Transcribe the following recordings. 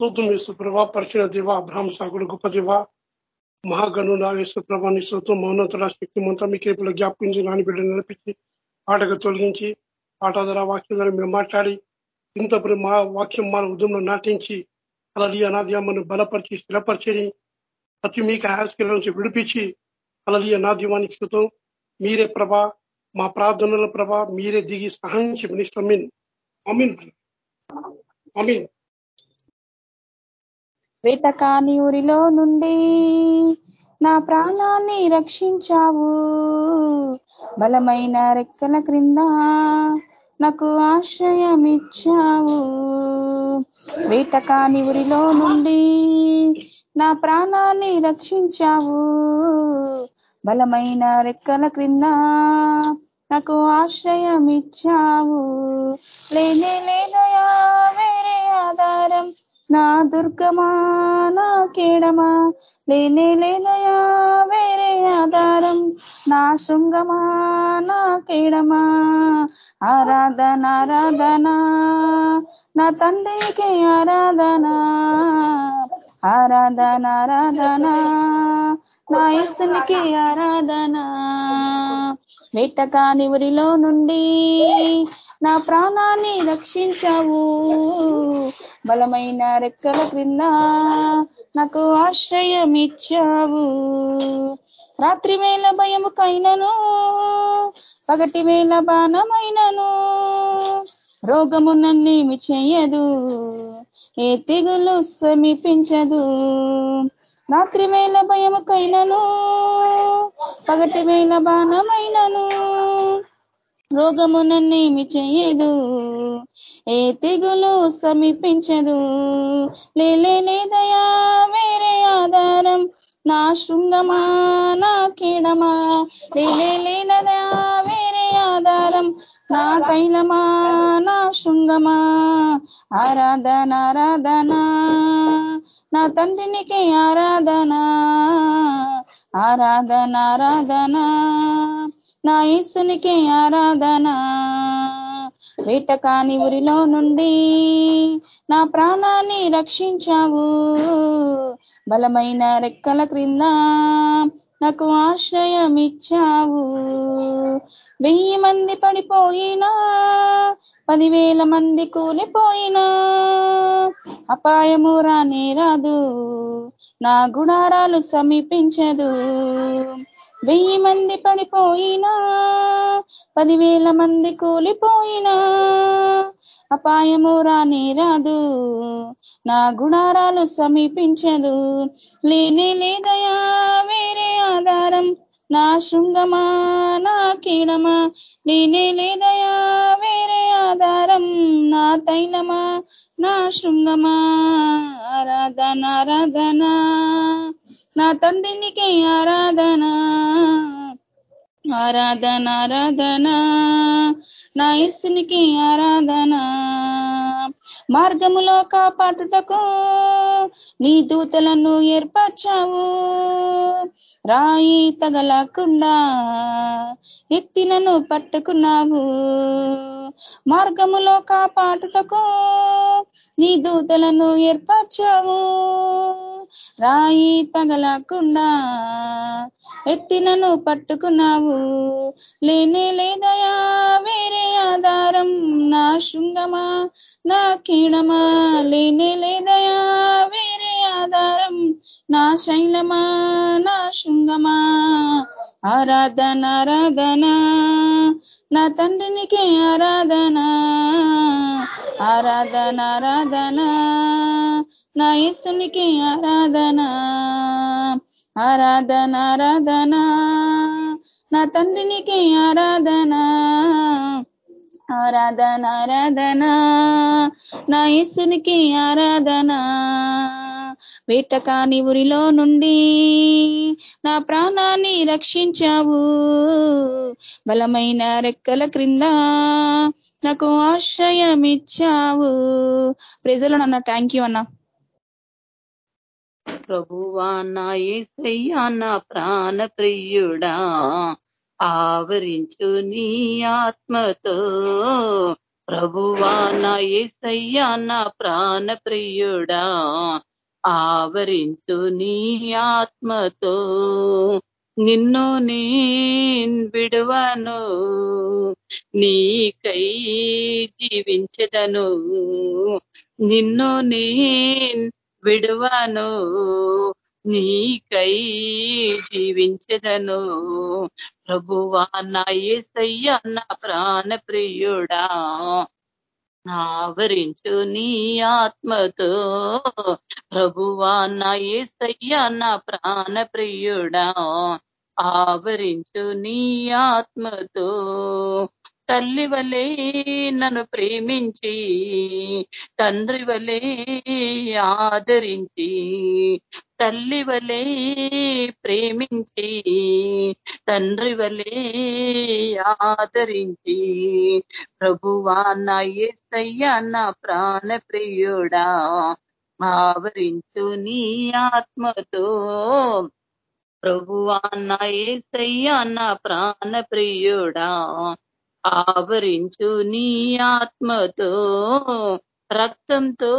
స్తోత్రం యేసుప్రభ పరిచిన దివ అబ్రహం సాగుడు గొప్ప దేవ మహాగను నా యేసుప్రభ నీ స్తోత్రం మౌనతల శక్తిమంతా మీ కేపుల జ్ఞాపించి నాని బిడ్డ నడిపించి ఆటగా తొలగించి ఆట ధర వాక్యం ధర మీరు మాట్లాడి ఇంత మా వాక్యం మన ఉద్యమంలో నాటించి అలలి అనాద్యామను బలపరిచి స్థిరపరిచని ప్రతి మీకు హాస్పిటల్ నుంచి విడిపించి అలలి అనాద్యమానికి స్థుతం మీరే ప్రభా మా ప్రార్థనల ప్రభా మీరే దిగి సహాయం చెప్పినిస్తాం అమీన్ అమీన్ వేటకాని ఊరిలో నుండి నా ప్రాణాన్ని రక్షించావు. బలమైన రెక్కల క్రింద నాకు ఆశ్రయం ఇచ్చావు వేటకాని ఊరిలో నుండి నా ప్రాణాన్ని రక్షించావు. బలమైన రెక్కల క్రింద నాకు ఆశ్రయం ఇచ్చావు లేనే లేదయా వేరే ఆధారం నా దుర్గమా నా కేడమా లేనే లేనయా వేరే ఆధారం? నా శృంగమా నా కేడమా? ఆరాధన ఆరాధన నా తండ్రికి ఆరాధన? ఆరాధన ఆరాధన నా ఇస్తునికి ఆరాధన? వేటకాని ఊరిలో నుండి నా ప్రాణాన్ని రక్షించావు. బలమైన రెక్కల క్రింద నాకు ఆశ్రయం ఇచ్చావు రాత్రి వేళ భయముకైనను పగటి వేళ బాణమైనను రోగము నన్నేమి చెయ్యదు ఏ తెగులు సమీపించదు. రాత్రి వేళ భయముకైనను పగటి వేళ బాణమైనను రోగము నన్నేమి చెయ్యదు. ఏ తెగులు సమీపించదు. లేదయా వేరే ఆధారం. నా శృంగమా నా కీడమా? లేనదయా వేరే ఆధారం. నా తైలమా నా శృంగమా? ఆరాధన ఆరాధన. నా తండ్రినికి ఆరాధన. ఆరాధన ఆరాధన. నా ఈసునికి ఆరాధన. వేటకాని ఊరిలో నుండి నా ప్రాణాన్ని రక్షించావు. బలమైన రెక్కల క్రింద నాకు ఆశ్రయం ఇచ్చావు వెయ్యి మంది పడిపోయినా పదివేల మంది కూలిపోయినా అపాయము రానే రాదు నా గుణారాలు సమీపించదు. వెయ్యి మంది పడిపోయినా పదివేల మంది కూలిపోయినా. అపాయము రాని రాదు నా గుణారాలు సమీపించదు. లేనే లేదయా వేరే ఆధారం. నా శృంగమా నా కీడమా? లేనే లేదయా వేరే ఆధారం. నా తైలమా నా శృంగమా? ఆరాధన రాధనా నా తండ్రినికి ఆరాధన ఆరాధన ఆరాధన. నా ఇస్సునికి ఆరాధన. మార్గములో కాపాటుటకు నీ దూతలను ఏర్పరచావు. రాయి తగలకుండా ఎత్తినను పట్టుకున్నావు. మార్గములో కాపాటుటకు నీ దూతలను ఏర్పరచావు. రాయి తగలకుండా ఎత్తినను పట్టుకున్నావు. లేనే లేదయా వేరే ఆధారం? నా శృంగమా? నా కీడమా? లేనే లేదయా వేరే ఆధారం? నా శైలమా? నా శృంగమా? ఆరాధన ఆరాధన. నా తండ్రినికే ఆరాధన. ఆరాధన ఆరాధన. నా యేసునికి ఆరాధన ఆరాధన ఆరాధన. నా తండ్రినికి ఆరాధన ఆరాధన ఆరాధన. నా యేసునికి ఆరాధన. వేటకాని ఊరిలో నుండి నా ప్రాణాన్ని రక్షించావు. బలమైన రెక్కల క్రింద నాకు ఆశ్రయం ఇచ్చావు ప్రజలు నన్న థ్యాంక్ యూ అన్నా. ప్రభువా నా ఏసయ్యా నా ప్రాణ ప్రియుడా ఆవరించు నీ ఆత్మతో. ప్రభువా నా ఏసయ్యా నా ప్రాణ ప్రియుడా ఆవరించు నీ ఆత్మతో. నిన్ను నేను విడువను. నీకై జీవించదను. నిన్ను నేను విడువను. నీకై జీవించదను. ప్రభువా నా ఏసయ్య నా ప్రాణ ప్రియుడా ఆవరించు నీ ఆత్మతో. ప్రభువా నా ఏసయ్య నా ప్రాణ ప్రియుడా ఆవరించు నీ ఆత్మతో. తల్లి వలే నన్ను ప్రేమించి తండ్రి వలే ఆదరించి తల్లి వలే ప్రేమించి తండ్రి వలే ఆదరించి. ప్రభువా నా ఏసయ్యా నా ప్రాణ ప్రియుడా ఆవరించు నీ ఆత్మతో. ప్రభువా నా ఏసయ్యా నా ప్రాణ ప్రియుడా ఆవరించు నీ ఆత్మతో రక్తంతో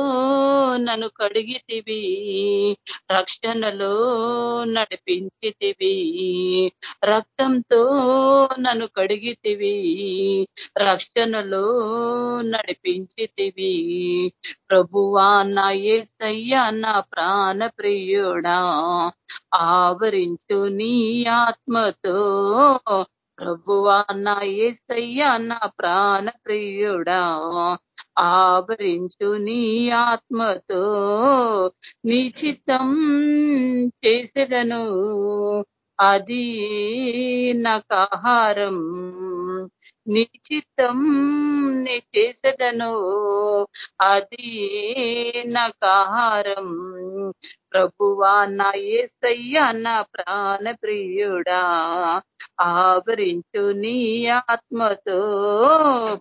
నన్ను కడిగితివి రక్షణలో నడిపించితివి రక్తంతో నన్ను కడిగితివి రక్షణలో నడిపించితివి. ప్రభువా నా ఏసయ్య నా ప్రాణ ప్రియుడా ఆవరించు నీ ఆత్మతో ప్రభువా నా ఏసయ్యా నా ప్రాణ ప్రియుడా ఆవరించు నీ ఆత్మతో నీ చిత్తం చేసేదను అది నాకు ఆహారం నిశ్చితం చిత్తం చేసేదను అది నాకు ప్రభువా నా ఏసయ్య నా ప్రాణ ప్రియుడా ఆవరించు నీ ఆత్మతో.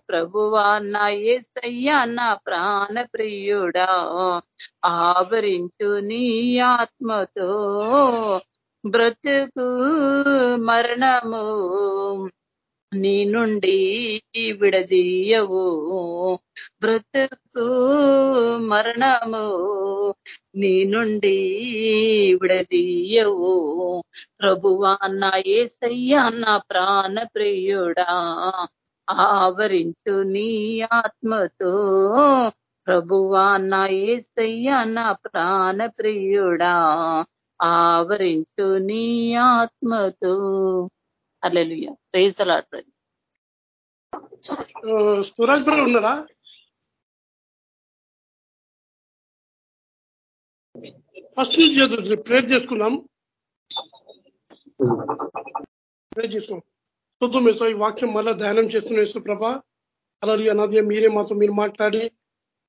ప్రభువా నా ఏసయ్య నా ప్రాణ ప్రియుడా ఆవరించు నీ ఆత్మతో. బ్రతుకు మరణము నీ నుండి విడదీయవు బ్రతుకు మరణము నీ నుండి విడదీయవు ప్రభువా నా ఏసయ్యా నా ప్రాణ ప్రియుడా ఆవరించు నీ ఆత్మతో ప్రభువా నా ఏసయ్యా నా ప్రాణ ప్రియుడా ఆవరించు నీ ఆత్మతో అల్లెలుయ్య. ప్రేజ్ అలాడ్ సురాజ్ బ్రదర్ ఉన్నాడా? ఫస్ట్ నుంచి చేద్దాం ప్రేర్ చేసుకుందాం. ప్రేర్ చేసుకుందాం. చూద్దాం వేసో ఈ వాక్యం మళ్ళా ధ్యానం చేస్తున్న వేసు ప్రభ. అలరియ అన్నది మీరే మాతో మీరు మాట్లాడి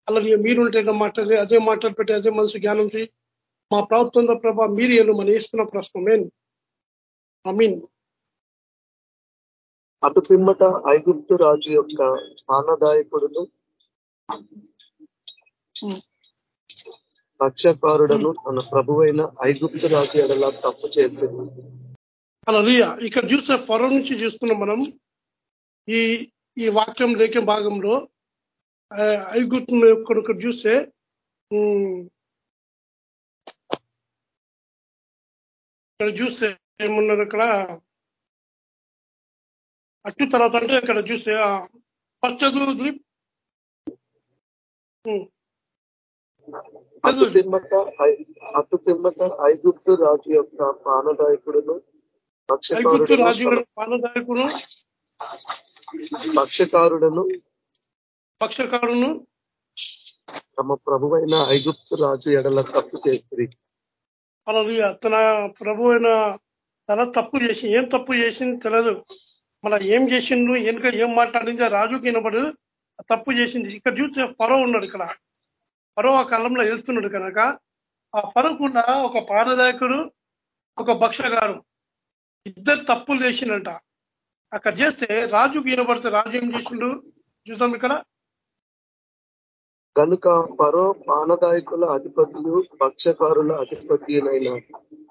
అలరియ మీరుంటే మాట్లాడి అదే మాట్లాడి పెట్టి అదే మనసు జ్ఞానం చేయి. మా ప్రభుత్వంతో ప్రభ మీరు ఏళ్ళు మన ఇస్తున్న ప్రశ్న మేన్ మీన్ అటు పిమ్మట ఐగుప్తు రాజు యొక్క పానదాయకుడును రక్షకారుడను తన ప్రభువైన ఐగుప్తు రాజు ఎడలా తప్పు చేసింది. అలా ఇక్కడ చూస్తే పొరం నుంచి చూస్తున్నాం మనం ఈ ఈ వాక్యం లేఖ భాగంలో ఐగుప్తు ఇక్కడ చూస్తే ఇక్కడ చూస్తే ఏమున్నారు అక్కడ? అట్టు తర్వాత అంటే ఇక్కడ చూస్తే ఫస్ట్ చదువు అటు పిమ్మట అటు పిమ్మట ఐగుప్తు రాజు యొక్క పానదాయకుడును ఐగుప్తు రాజు పానదాయకుడు పక్షకారుడను పక్షకారును తమ ప్రభువైన ఐగుప్తు రాజు ఎడల తప్పు చేస్తుంది అలా తన ప్రభు అయిన తన తప్పు చేసి ఏం తప్పు చేసింది తెలియదు మళ్ళీ ఏం చేసిండు వెనుక ఏం మాట్లాడింది రాజుకి వినపడదు. తప్పు చేసింది. ఇక్కడ చూస్తే పరో ఉన్నాడు ఇక్కడ. పరో ఆ కాలంలో వెళ్తున్నాడు కనుక ఆ పరవకుండా ఒక పానదాయకుడు ఒక భక్షగారు ఇద్దరు తప్పులు చేసిండంట. అక్కడ చేస్తే రాజుకి వినపడితే రాజు ఏం చేసిండు? చూసాం ఇక్కడ. కనుక పరో పానదాయకుల అధిపతులు పక్షకారుల అధిపతినైన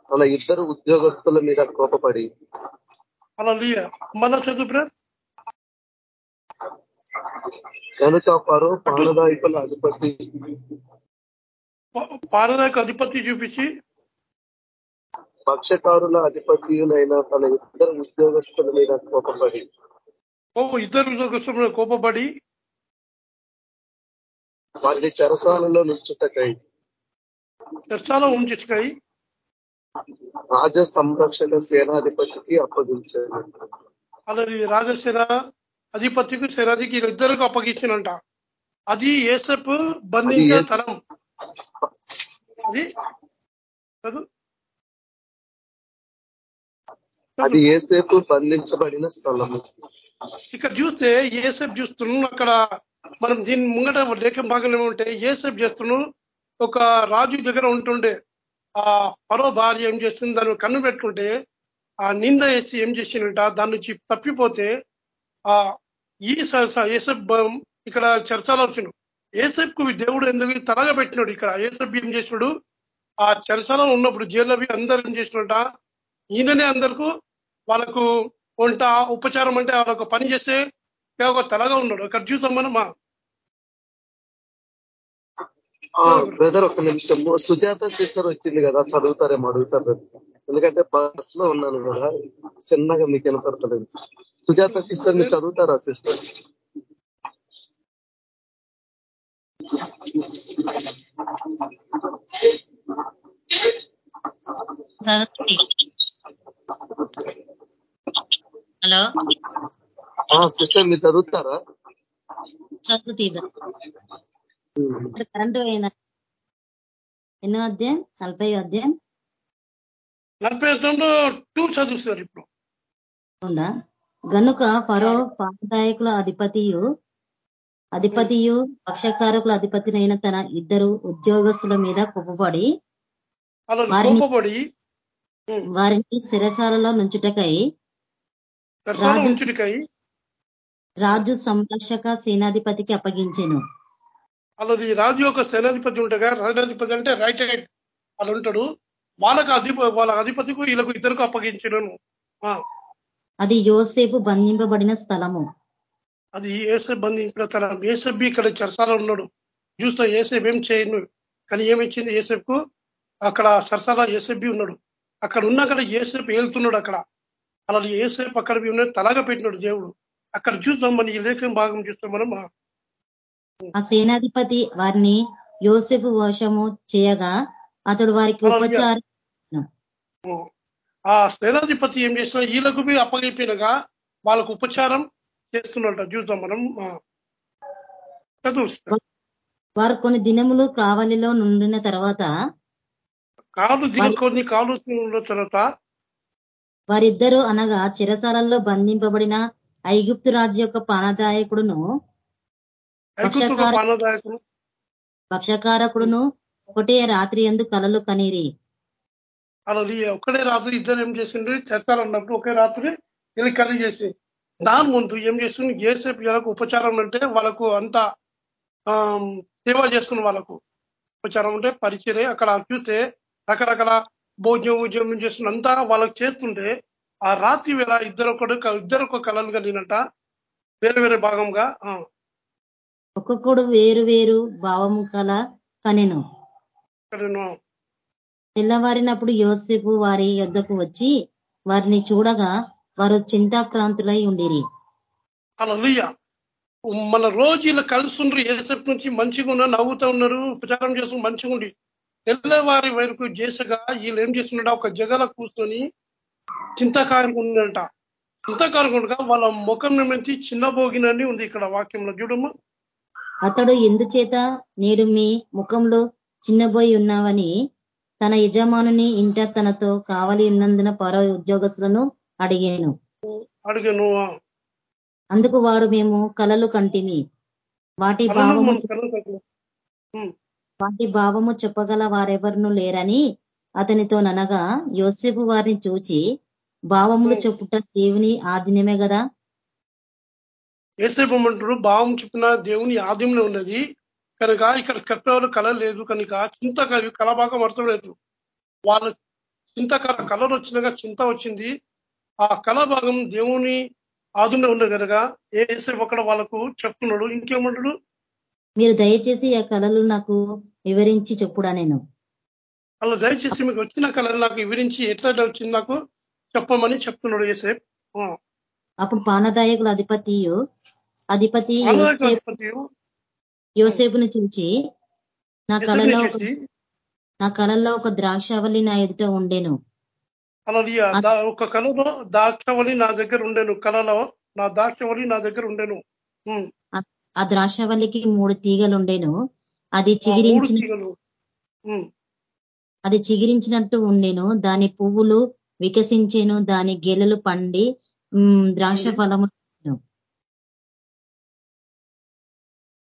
తన ఇద్దరు ఉద్యోగస్తుల మీద కోపపడి అలా మళ్ళా చదువు బ్రదర్ కనుక పరో అధిపతి పారదాయకు అధిపతి చూపించి పక్షకారుల అధిపతియులైన తన ఇద్దరు ఉద్యోగస్తుల మీద కోపపడి ఓ ఇద్దరు ఉద్యోగస్తుల మీద కోపపడి వారిని చెరసాలలో నుంచుటకై చర్చాలో ఉంచుకాయి రాజ సంరక్షణ సేనాధిపతికి అప్పగించారు అలాది రాజసేన అధిపతికి సేనాధికి ఇద్దరికి అప్పగించినంట. అది ఏసప్ బంధించే తరం. అది. అది ఏసేపు బంధించబడిన స్థలము. ఇక్కడ చూస్తే ఏసెఫ్ చూస్తున్నాం. అక్కడ మనం దీని ముంగట లేఖ భాగంలో ఉంటే ఏసెఫ్ చేస్తున్నాం ఒక రాజు దగ్గర ఉంటుండే. ఆ పరో భార్య ఏం చేస్తుంది? దాన్ని కన్ను పెట్టుకుంటే ఆ నింద వేసి ఏం చేసిందంట? దాని నుంచి తప్పిపోతే ఆ ఈ ఏసబ్ ఇక్కడ చర్చలో వచ్చిన ఏసెఫ్కు దేవుడు ఎందుకు తలగా పెట్టినాడు ఇక్కడ? ఏసబ్ ఏం చేసినాడు? ఆ చర్చలో ఉన్నప్పుడు జైల్లో అందరూ ఏం చేసినట ఈయననే అందరికీ వాళ్ళకు వంట ఉపచారం అంటే వాళ్ళకు పని చేస్తే ఒక తలగా ఉన్నాడు. అక్కడ చూద్దాం మనం బ్రదర్ ఒక నిమిషం. సుజాత సిస్టర్ వచ్చింది కదా చదువుతారేమో అడుగుతారు ఎందుకంటే బస్లో ఉన్నాను కదా చిన్నగా మీకు వినపడతలేదు. సుజాత సిస్టర్ మీరు చదువుతారా సిస్టర్ హలో? సిస్టర్ మీరు చదువుతారా? చదువుతీ కరెంటు పోయిందా? ఎన్నో అధ్యాయం? నలభై అధ్యాయం? నలభై టూ చదువుతారు ఇప్పుడు. గనుక ఫరో పాదాయకుల అధిపతియు అధిపతియు పక్షకారకుల అధిపతినైన తన ఇద్దరు ఉద్యోగస్తుల మీద కుప్పబడి వారిని- కోపపడి వారిని శిరసాలలో నుంచుటకై రాజు- రాజు సంరక్షక సేనాధిపతికి అప్పగించెను. అలాది రాజు యొక్క సేనాధిపతి ఉంటాగా సేనాధిపతి అంటే రైట్ హ్యాండ్ వాళ్ళు ఉంటాడు. వాళ్ళకి అధిప వాళ్ళ అధిపతికి వీళ్ళకు ఇద్దరికి అప్పగించను అది యోసేపు బంధింపబడిన స్థలము. అది ఏసెబ్ బంధించిన తన ఏసెబ్ ఇక్కడ చర్చాలో ఉన్నాడు. చూస్తా ఏసెబ్ ఏం చేయను. కానీ ఏమిచ్చింది ఏసెబ్కు అక్కడ సరసాల ఏసెబ్బి ఉన్నాడు. అక్కడ ఉన్న అక్కడ ఏసేపు వెళ్తున్నాడు అక్కడ. అలా ఏసేపు అక్కడ ఉన్నాడు తలగా పెట్టినాడు దేవుడు. అక్కడ చూద్దాం మన ఈ లేఖం భాగం చూస్తాం మనం ఆ, సేనాధిపతి వారిని యోసేపు వశము చేయగా అతడు వారికి. ఉపచార ఆ సేనాధిపతి ఏం చేసిన వీళ్ళకు పోయి అప్పగిపోయినగా వాళ్ళకు ఉపచారం చేస్తున్నట్ట చూద్దాం మనం వారు కొన్ని దినములు కావలిలో నుండిన తర్వాత కాలు కొన్ని కాలు తర్వాత వారిద్దరూ అనగా చెరసాలల్లో బంధింపబడిన ఐగుప్తు రాజు యొక్క పానదాయకుడును పక్షకారకుడును ఒకటే రాత్రి ఎందు కలలు కనీరి. అలా ఒక్కడే రాత్రి ఇద్దరు ఏం చేసిండు చేస్తారు అన్నప్పుడు ఒకే రాత్రి వీళ్ళు కర్రీ చేసి దాని ముందు ఏం చేస్తుంది ఏసేపు వీళ్ళకు ఉపచారం అంటే వాళ్ళకు అంత సేవ చేస్తున్న వాళ్ళకు. ఉపచారం అంటే పరిచయం అక్కడ చూస్తే రకరకాల భోజనం ఉద్యోగం చేస్తున్న అంతా వాళ్ళకి చేస్తుంటే ఆ రాత్రి వేళ ఇద్దరు ఒకడు ఇద్దరు ఒక కళలు కలిగినట్ట వేరే వేరే భాగంగా ఒక్కొక్కడు వేరు వేరు భావము కల కనెను. తెల్లవారినప్పుడు యోసేపు వారి యొద్దకు వచ్చి వారిని చూడగా వారు చింతాక్రాంతులై ఉండిరి. అలా మన రోజు ఇలా కలుస్తుండ్రు ఏసేపు నుంచి మంచిగా ఉన్నారు నవ్వుతూ ఉన్నారు ప్రచారం చేస్తూ మంచిగా ఉండి. తెల్లవారి వరకు చేసగా వీళ్ళు ఏం చేస్తున్నాడు ఒక జగల కూర్చొని చింతకారంగా ఉందంట చింతకారంగా ఉండగా వాళ్ళ ముఖం నుంచి చిన్నబోగినని ఉంది ఇక్కడ వాక్యంలో. చూడమ్మా అతడు ఎందుచేత నేడు మీ ముఖంలో చిన్నబోయి ఉన్నావని తన యజమానుని ఇంట తనతో కావలి ఉన్నందున పరో ఉద్యోగస్తులను అడిగాను. అడిగాను. అందుకు వారు మేము కలలు కంటిమి. వాటి భావము. వాటి భావము చెప్పగల వారెవరును లేరని అతనితో ననగా యోసేపు వారిని చూచి భావములు చెప్పుట దేవుని ఆధీనమే కదా ఏసేపు అంటారు భావం చెప్పిన దేవుని ఆద్యంలో ఉన్నది. కనుక ఇక్కడ కట్టేవాళ్ళు కళ లేదు. కనుక చింత కవి కళభాగం అర్థం లేదు వాళ్ళ చింతకర కలర్ వచ్చినాక చింత వచ్చింది. ఆ కళ భాగం దేవుని ఆదునే ఉన్నాయి కనుక ఏసేపు అక్కడ వాళ్ళకు చెప్తున్నాడు. ఇంకేమంటాడు? మీరు దయచేసి ఆ కళలు నాకు వివరించి చెప్పుడా నేను. అలా దయచేసి మీకు వచ్చిన కళ నాకు వివరించి ఎట్లా వచ్చింది నాకు చెప్పమని చెప్తున్నాడు ఏసేపు. అప్పుడు పానదాయకుల అధిపతియు అధిపతి యోసేపును చూచి నా కళలో నా కళల్లో ఒక ద్రాక్షావళి నా ఎదుట ఉండెను. అలా ఒక కళలో దాక్షవళి నా దగ్గర ఉండేను. కళలో నా దాక్షవళి నా దగ్గర ఉండేను. ఆ ద్రాక్షావళికి మూడు తీగలు ఉండేను. అది చిగిరించిన. అది చిగిరించినట్టు ఉండెను. దాని పువ్వులు వికసించేను. దాని గెలలు పండి ద్రాక్ష. ఫలము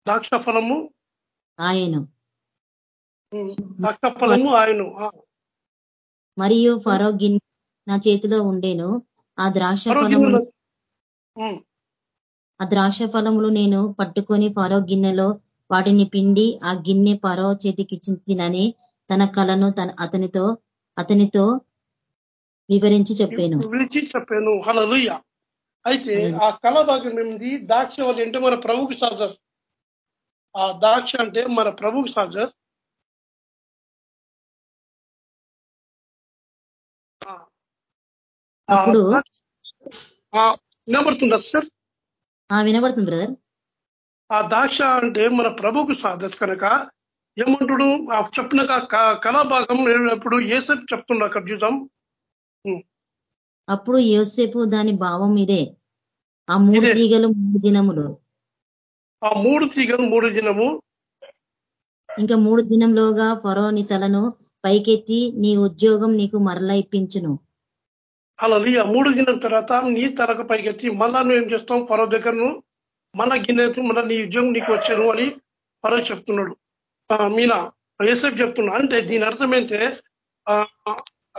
ద్రాక్ష ఫలము ఆయను. ద్రాక్ష ఫలము ఆయన. మరియు ఫరో గిన్నె నా చేతిలో ఉండేను ఆ ద్రాక్ష. ఆ ద్రాక్ష ఫలములు నేను పట్టుకొని ఫరో గిన్నెలో వాటిని పిండి ఆ గిన్నె ఫరో చేతికి తినని తన కలను తన అతనితో అతనితో వివరించి చెప్పాను వివరించి చెప్పాను హలలుయ్య అయితే. ఆ కళ భాగం ఏమిది దాక్ష వల్ల అంటే మన ప్రభుకి ఆ దాక్ష అంటే మన అప్పుడు ద్రాక్ష- ఆ, వినబడుతుందా సార్? ఆ వినబడుతుంది బ్రదర్. ఆ దాక్ష అంటే మన ప్రభుకు సాధత కనుక ఏమంటుడు? ఆ చెప్పిన కళాభాగం ఎప్పుడు ఏసేపు చెప్తుండ అక్కడ చూద్దాం. అప్పుడు యోసేపు దాని భావం ఇదే. ఆ మూడు. తీగలు మూడు దినములు. ఆ మూడు తీగలు మూడు దినము. ఇంకా మూడు దినంలోగా ఫరో నీ తలను పైకెత్తి నీ ఉద్యోగం నీకు మరలా ఇప్పించును. అలా ఆ మూడు దినం తర్వాత నీ తలకు పైకెత్తి మళ్ళా నువ్వు ఏం చేస్తాం పరో దగ్గరను మన గిన్నె మళ్ళీ నీ ఉద్యోగం నీకు వచ్చాను అని పరో చెప్తున్నాడు. మీనా ఏసేపు చెప్తున్నా అంటే దీని అర్థం ఏంటంటే ఆ,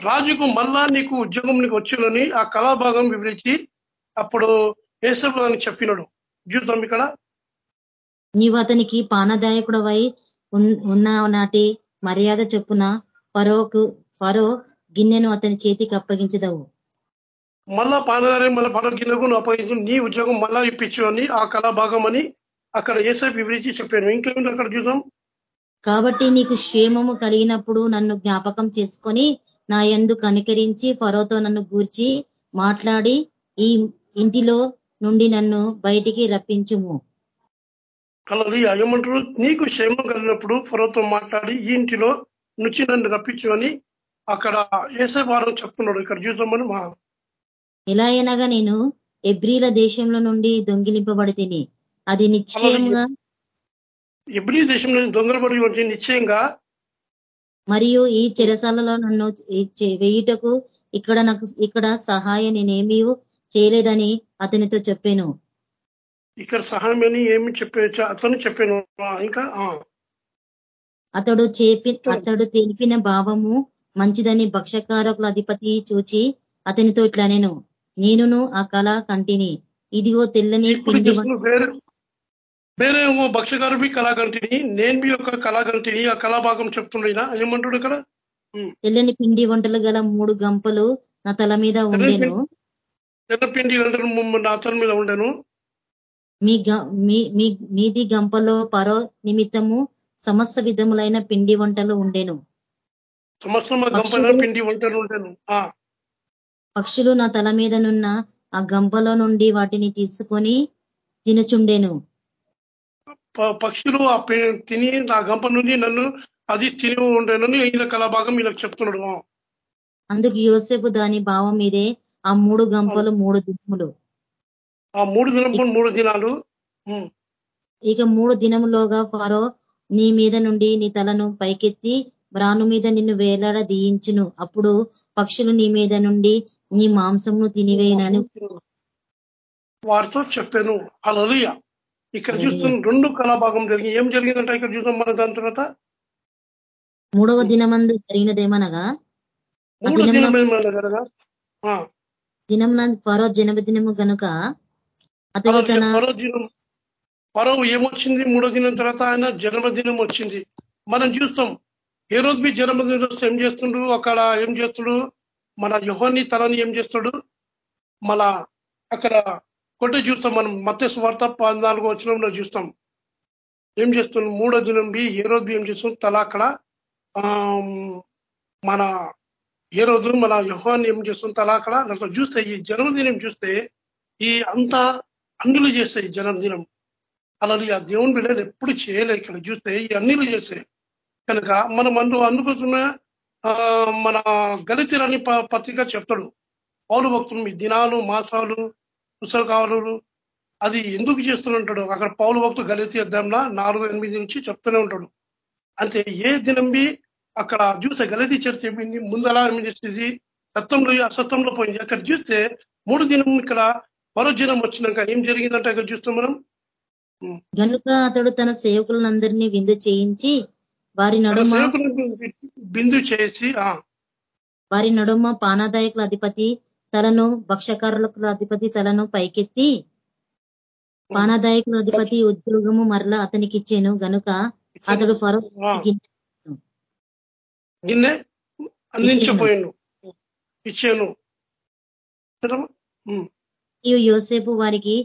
రాజుకు మళ్ళా నీకు ఉద్యోగం నీకు వచ్చునని ఆ కళాభాగం వివరించి అప్పుడు ఏసేపు అని చెప్పినాడు. జీవితం ఇక్కడ. నీవు అతనికి పానదాయకుడవై ఉన్- ఉన్న నాటి మర్యాద చెప్పున ఫరోకు ఫరో గిన్నెను అతని చేతికి అప్పగించదవు. మళ్ళా పానదారి మళ్ళీ పరో గిన్నెకు అప్పగించు నీ ఉద్యోగం మళ్ళా ఇప్పించు అని ఆ కళాభాగం అని అక్కడ ఏసేపు వివరించి చెప్పాను ఇంకేముంది అక్కడ చూద్దాం. కాబట్టి నీకు క్షేమము కలిగినప్పుడు నన్ను జ్ఞాపకం చేసుకొని నా యందు కనికరించి ఫరోతో నన్ను గూర్చి మాట్లాడి ఈ ఇంటిలో నుండి నన్ను బయటికి రప్పించుము. కలది ఏమంటారు నీకు క్షేమం కలిగినప్పుడు ఫరోతో మాట్లాడి ఈ ఇంటిలో నుంచి నన్ను రప్పించు అని అక్కడ ఏసే వారం చెప్తున్నాడు. ఇక్కడ చూద్దామని మా ఎలా అయినగా నేను ఎబ్రీల దేశంలో నుండి దొంగిలింపబడి తిని అది నిశ్చయముగా ఎబ్రి దేశంలో దొంగలబడి వచ్చి నిశ్చయంగా మరియు ఈ చెరసాలలో నన్ను వేయుటకు ఇక్కడ నాకు ఇక్కడ సహాయం నేనేమీ చేయలేదని అతనితో చెప్పాను. ఇక్కడ సహాయం అని ఏమి చెప్పే అతను చెప్పాను. ఇంకా ఆ, అతడు చేపి అతడు తెలిపిన భావము మంచిదని భక్షకారకుల అధిపతి చూచి అతనితో ఇట్లా నేను నేనును ఆ కళ కంటిని. ఇదిగో తెల్లని పిండి వేరే ఏమో భక్ష్యకారుడి కళాగంటిని నేను మీ యొక్క కళాగంటిని ఆ కళాభాగం చెప్తుండేనా ఏమంటాడు ఇక్కడ. తెల్లని పిండి వంటలు గల మూడు గంపలు నా తల మీద ఉండెను. తెల్లపిండి గంటలు ముమ్మ- నా అతని మీద ఉండేను. మీ మీ- మీ- మీది గంపలో పరో నిమిత్తము సమస్త విధములైన పిండి వంటలు ఉండెను. పక్షులు- పిండి వంటలు ఉండేను. ఆ. పక్షులు నా తల మీదనున్న ఆ గంపలో నుండి వాటిని తీసుకొని తినుచుండెను. పక్షులు ఆ తిని నా గంప నుండి నన్ను అది తిని ఉండేనని ఈయన కళాభాగం ఈయనకు చెప్తున్నాడు. అందుకు యోసేపు దాని భావం మీదే ఆ మూడు గంపలు మూడు దినములు. ఆ మూడు దినం మూడు దినాలు. ఇక మూడు దినములోగా ఫరో నీ మీద నుండి నీ తలను పైకెత్తి బ్రాను మీద నిన్ను వేలాడ దీయించును. అప్పుడు పక్షులు నీ మీద నుండి నీ మాంసమును తినివేయనని వారితో చెప్పాను. అలలుయ ఇక్కడ. చూస్తున్న రెండు కళాభాగం జరిగింది ఏం జరిగిందంటే ఇక్కడ చూసాం మన దాని తర్వాత? మూడవ దినమందు జరిగినదేమనగా? దినం దినమున ఫరో జన్మదినము గనుక అతడు అలా తన మరో దినం మరో ఏమొచ్చింది? మూడో దినం తర్వాత ఆయన జన్మదినం వచ్చింది. మనం చూస్తాం ఏ రోజు మీ జన్మదినం వస్తే ఏం చేస్తుండు? అక్కడ ఏం చేస్తుడు? మన యుహాన్ని తలని ఏం చేస్తాడు? మన అక్కడ కొట్టే చూస్తాం మనం మత్స్య స్వార్థ పద్నాలుగో వచనంలో చూస్తాం. ఏం చేస్తున్నాం మూడో దినం బి ఏ రోజు ఏం చేస్తున్నాం తలా అక్కడ మన ఏ రోజు మన యుహాన్ని ఏం చేస్తుంది తలా అక్కడ చూస్తే ఈ జన్మదినం చూస్తే ఈ అంతా అన్నిలు చేస్తాయి ఈ జన్మదినం అలా ఆ దేవుని బిడ్డలు ఎప్పుడు చేయలే ఇక్కడ. చూస్తే ఈ అన్నిలు చేస్తాయి కనుక మనం అందు అందుకోసమ మన గలితీరని పత్రిక చెప్తాడు. పౌరు భక్తులు ఈ దినాలు మాసాలు పుస్తకాలు అది ఎందుకు చేస్తుంటాడు అక్కడ పౌలు భక్తులు గలితి అద్దంలా నాలుగు ఎనిమిది నుంచి చెప్తూనే ఉంటాడు. అంతే ఏ దినం బి అక్కడ చూస్తే గలతి చర్చ చెప్పింది ముందలా ఎనిమిది స్థితి సత్తంలో అసత్తంలో పోయింది. అక్కడ చూస్తే మూడు దినం ఇక్కడ మరో దినం వచ్చినాక ఏం జరిగిందంటే అక్కడ చూస్తాం మనం? గనుక అతడు తన సేవకులందరినీ విందు చేయించి వారి నడుమ బిందు చేసి వారి నడుమ పానాదాయకుల అధిపతి తలను భక్షకారులకు అధిపతి తలను పైకెత్తి పానాదాయకుల అధిపతి ఉద్యోగము మరలా అతనికి ఇచ్చాను. గనుక అతడు ఫరో గిన్నె అందించబోయాను. ఇచ్చాను. యోసేపు వారికి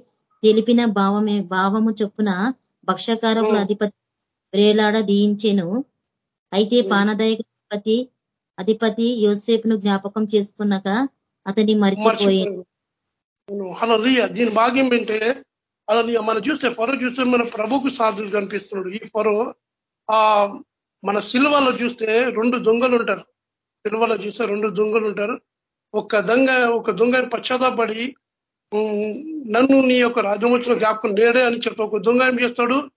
తెలిపిన భావమే భావము చొప్పున భక్షకారకుల అధిపతి వేలాడ దీయించెను. అయితే పానదాయక అధిపతి అధిపతి యోసేపును జ్ఞాపకం చేసుకున్నాక అతన్ని మరిచిపోయాను అలా దీని భాగ్యం ఏంటంటే అలా మనం చూస్తే ఫరో చూస్తే మన ప్రభుకు సాధులు కనిపిస్తున్నాడు. ఈ ఫరో ఆ మన సిల్వలో చూస్తే రెండు దొంగలు ఉంటారు. సిల్వలో చూస్తే రెండు దొంగలు ఉంటారు. ఒక దొంగ ఒక దొంగ పశ్చాత్తాపడి నన్ను నీ యొక్క రాజవంశంలో జ్ఞాపకం నేడే అని చెప్పి ఒక దొంగ ఏం చేస్తాడు?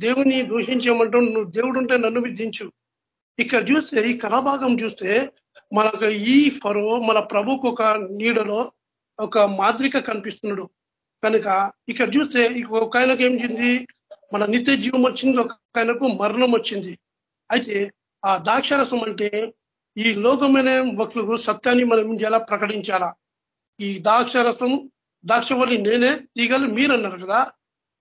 దేవుని దూషించేయమంటాడు నువ్వు దేవుడు ఉంటే నన్ను విధించు. ఇక్కడ చూస్తే ఈ కళాభాగం చూస్తే మనకు ఈ ఫరో మన ప్రభుకు ఒక నీడలో ఒక మాదిరిక కనిపిస్తున్నాడు. కనుక ఇక్కడ చూస్తే ఒక ఆయనకు ఏం చెంది మన నిత్య జీవం వచ్చింది ఒక ఆయనకు మరణం వచ్చింది. అయితే ఆ దాక్షరసం అంటే ఈ లోకమైన భక్తులకు సత్యాన్ని మనం ఎలా ప్రకటించాలా? ఈ దాక్షరసం దాక్షవల్లి నేనే తీగలు మీరన్నారు కదా?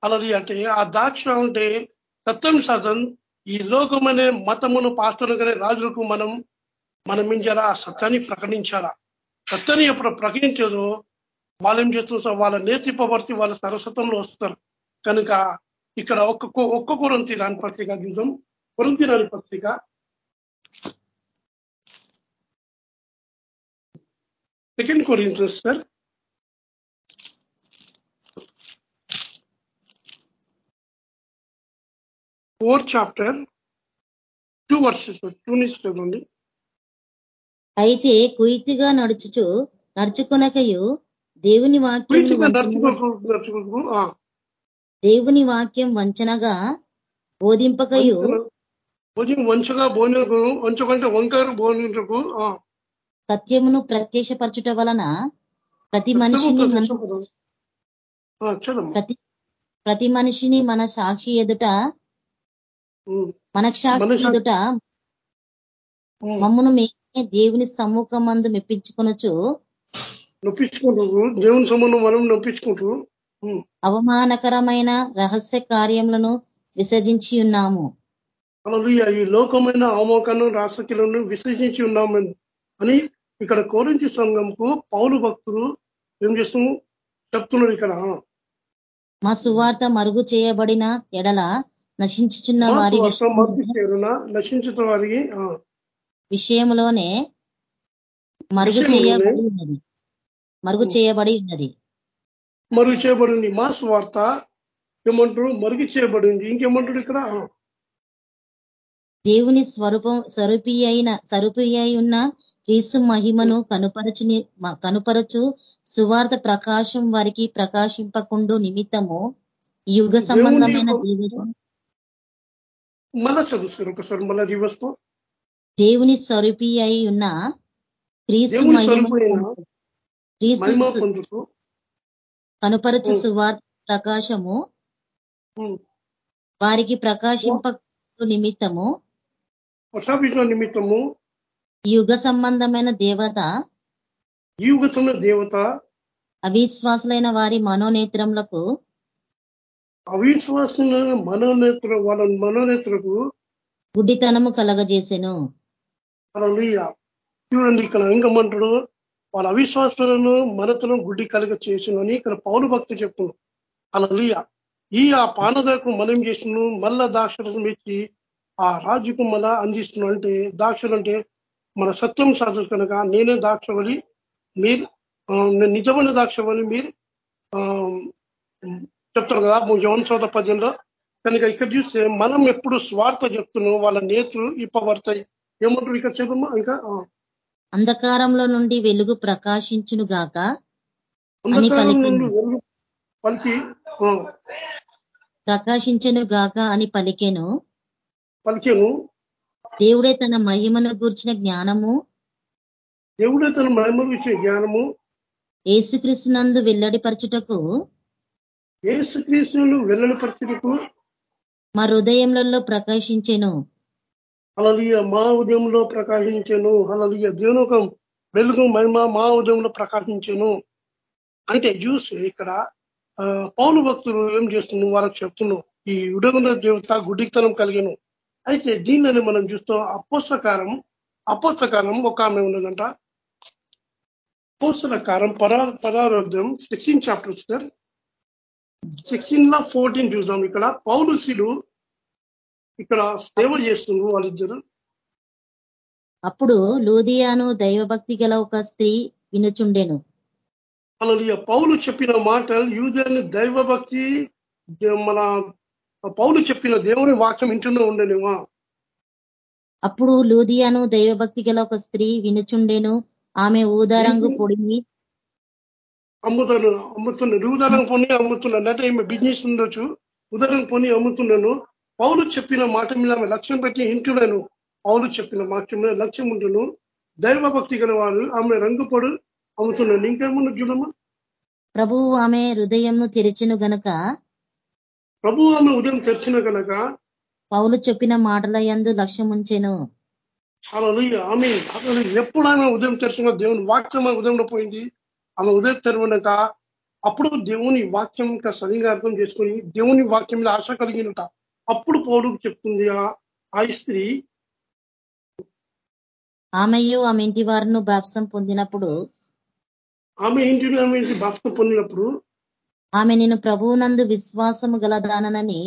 అలాది అంటే ఆ దాక్ష అంటే సత్యం శాతం ఈ లోకమనే మతమును పాస్తులుగానే రాజులకు మనం మనం ఏం చేయాలా ఆ సత్యాన్ని ప్రకటించాలా? సత్యాన్ని ఎప్పుడు ప్రకటించేదో. వాళ్ళు ఏం చేస్తున్నారు వాళ్ళ నేతృపవర్తి వాళ్ళ సరస్వతంలో వస్తారు. కనుక ఇక్కడ ఒక్క ఒక్క కొరంతి రాని పత్రిక చూద్దాం. కొరంతి రాని పత్రిక. Second కొరింత sir. Four chapter two verses two నుంచి చదవండి. అయితే కుయితిగా నడుచుచు నడుచుకునకయు దేవుని వాక్యం దేవుని వాక్యం వంచనగా బోధింపకయు. వంచగా వంచకంటే వంకరు సత్యమును ప్రత్యక్షపరచుట వలన ప్రతి మనిషిని ప్రతి ప్రతి మనిషిని మన సాక్షి ఎదుట మన సాక్షి ఎదుట మమ్మను మేమే దేవుని సమ్ముఖం మందు మెప్పించుకొనొచ్చు నొప్పించుకుంటూ దేవుని సమ్మును మనం నొప్పించుకుంటూ అవమానకరమైన రహస్య కార్యములను విసర్జించి ఉన్నాము. ఈ లోకమైన అవమోకను రాసకిలను విసర్జించి ఉన్నామని అని ఇక్కడ కోరించి సంఘంకు పౌలు భక్తులు ఏం చేస్తున్నాము చెప్తున్నారు ఇక్కడ. మా సువార్త మరుగు చేయబడిన ఎడల నశించుచున్న వారి నశించుతున్న వారికి విషయంలోనే మరుగు చేయబడి ఉన్నది. మరుగు చేయబడి ఉన్నది. మరుగు చేయబడింది. మా స్వార్థ ఏమంటారు? మరుగు చేయబడింది. ఇంకేమంటాడు ఇక్కడ? దేవుని స్వరూపం స్వరూపి అయిన స్వరూపి అయి ఉన్న క్రీస్తు మహిమను కనుపరచుని కనుపరచు సువార్త ప్రకాశం వారికి ప్రకాశింపకుండు నిమిత్తము యుగ సంబంధమైన జీవితం మళ్ళా చదువుతారు ఒకసారి మళ్ళా దివస్తో దేవుని స్వరూపి అయి ఉన్న క్రీస్తు కనుపరచు సువార్త ప్రకాశము. వారికి ప్రకాశింప నిమిత్తము. నిమిత్తము. యుగ సంబంధమైన దేవత. యుగ దేవత. అవిశ్వాసులైన వారి మనోనేత్రములకు అవిశ్వాసులైన మనోనేత్ర వాళ్ళ మనోనేత్రకు గుడ్డితనము కలగజేసెను. చూడండి ఇక్కడ ఇంకమంటాడు వాళ్ళ అవిశ్వాసాలను మనతను గుడ్డి కలుగ చేసినని ఇక్కడ పౌరు భక్తి చెప్తున్నాం అలా ఈ ఆ పానదాకు మనం చేసిన మళ్ళా దాక్షరసం ఇచ్చి ఆ రాజుకు మళ్ళా అందిస్తున్నాం అంటే దాక్షలు అంటే మన సత్యం సాధు కనుక నేనే దాక్షవలి మీరు నిజమైన దాక్షవలి మీరు చెప్తారు కదా యవన్ చోద పద్యంలో కనుక ఇక్కడ చూస్తే మనం ఎప్పుడు స్వార్థ చెప్తున్నాం వాళ్ళ నేతలు ఇప్పబడతాయి ఏమంటారు ఇక్కడ చదువు ఇంకా అంధకారంలో నుండి వెలుగు ప్రకాశించును గాక. పలికి ప్రకాశించను గాక అని పలికెను. పలికెను. దేవుడే తన మహిమను గూర్చిన జ్ఞానము. దేవుడే తన మహిమ గురించిన జ్ఞానము. ఏసుక్రీస్తునందు వెల్లడిపరచుటకు ఏసుక్రీస్తులు వెల్లడిపరచుటకు మా హృదయములలో ప్రకాశించెను. అలలియ మా ఉదయంలో ప్రకాశించను. అలలియ దేవుని ఒక వెలుగు మహిమ మా ఉదయంలో ప్రకాశించను. అంటే చూసి ఇక్కడ పౌలు భక్తులు ఏం చేస్తున్నావు వాళ్ళకి చెప్తున్నావు ఈ ఉడగున దేవత గుడితనం కలిగను. అయితే దీనిని మనం చూస్తాం. అపోస్తకారం అపోస్తకారం ఒక ఆమె ఉన్నదంట. అపోస్తకారం పరా పదార్థం సిక్స్టీన్ చాప్టర్ సార్ సిక్స్టీన్లో ఫోర్టీన్ చూద్దాం. ఇక్కడ పౌలుశీలు ఇక్కడ సేవ చేస్తున్నారు వాళ్ళిద్దరు. అప్పుడు లూదియాను దైవభక్తి గల ఒక స్త్రీ వినుచుండెను. అలా పౌలు చెప్పిన మాటలు యూదాన్ని దైవభక్తి మన పౌలు చెప్పిన దేవుని వాక్యం ఇంటూనే ఉండేనేమా అప్పుడు లూదియాను దైవభక్తి గల ఒక స్త్రీ వినుచుండెను. ఆమె ఊదారంగు పొడిని అమ్ముతాను అమ్ముతున్నాను. ఉదాహరణ పొని అమ్ముతున్నాను. అంటే ఈమె బిజినెస్ ఉండొచ్చు. ఉదాహరణ పొని అమ్ముతున్నాను. పౌలు చెప్పిన మాట మీద ఆమె లక్ష్యం పెట్టి ఇంటున్నాను పౌలు చెప్పిన వాక్యం మీద లక్ష్యం ఉంటును దైవభక్తి గల వారు ఆమె రంగుపడు అమ్ముతున్నాను ఇంకేమన్నా చూడమ్మా? ప్రభువు ఆమె హృదయంను తెరిచిన గనక. ప్రభు ఆమె ఉదయం తెరిచిన కనుక పౌలు చెప్పిన మాటల యందు లక్ష్యం ఉంచెను. అలా ఆమె అసలు ఎప్పుడు ఆమె ఉదయం తెరిచిన దేవుని వాక్యం ఉదయంలో పోయింది? ఆమె ఉదయం తెరవనక అప్పుడు దేవుని వాక్యం ఇంకా సరిగా అర్థం చేసుకొని దేవుని వాక్యం మీద ఆశ కలిగినట అప్పుడు పౌలు చెప్తుంది ఆ స్త్రీ ఆమెయు ఆమె ఇంటి వారిను బాప్సం పొందినప్పుడు ఆమె ఇంటిని ఆమె ఇంటి బాప్సం పొందినప్పుడు ఆమె నేను ప్రభువునందు విశ్వాసము గలదానని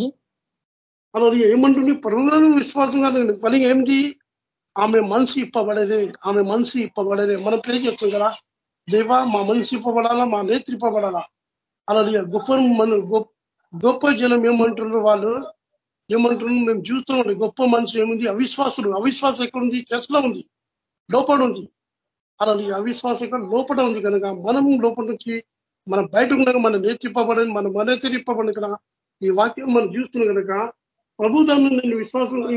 అలా ఏమంటుంది? ప్రభువులను విశ్వాసం కాదు. పని ఏమిటి? ఆమె మనసు ఇప్పబడేదే. ఆమె మనసు ఇప్పబడేదే. మనం ప్రే చేస్తాం కదా. దేవా మా మనసు ఇప్పబడాలా మా నేత్రి ఇప్పబడాలా అలా గొప్ప మన గొప్ప జనం ఏమంటున్నారు వాళ్ళు? ఏమంటున్నారు? మేము చూస్తున్నాం గొప్ప మనసు ఏముంది? అవిశ్వాసులు. అవిశ్వాసం ఎక్కడుంది? కేసులో ఉంది. లోపల ఉంది. అలా అవిశ్వాసం ఇక్కడ లోపల ఉంది కనుక మనం లోపల నుంచి మనం బయట ఉండగా మన నేర్చిప్పబడని మన మన తెరిప్పబడి కదా. ఈ వాక్యం మనం చూస్తున్నాం కనుక ప్రభు దాన్ని నేను విశ్వాసం అని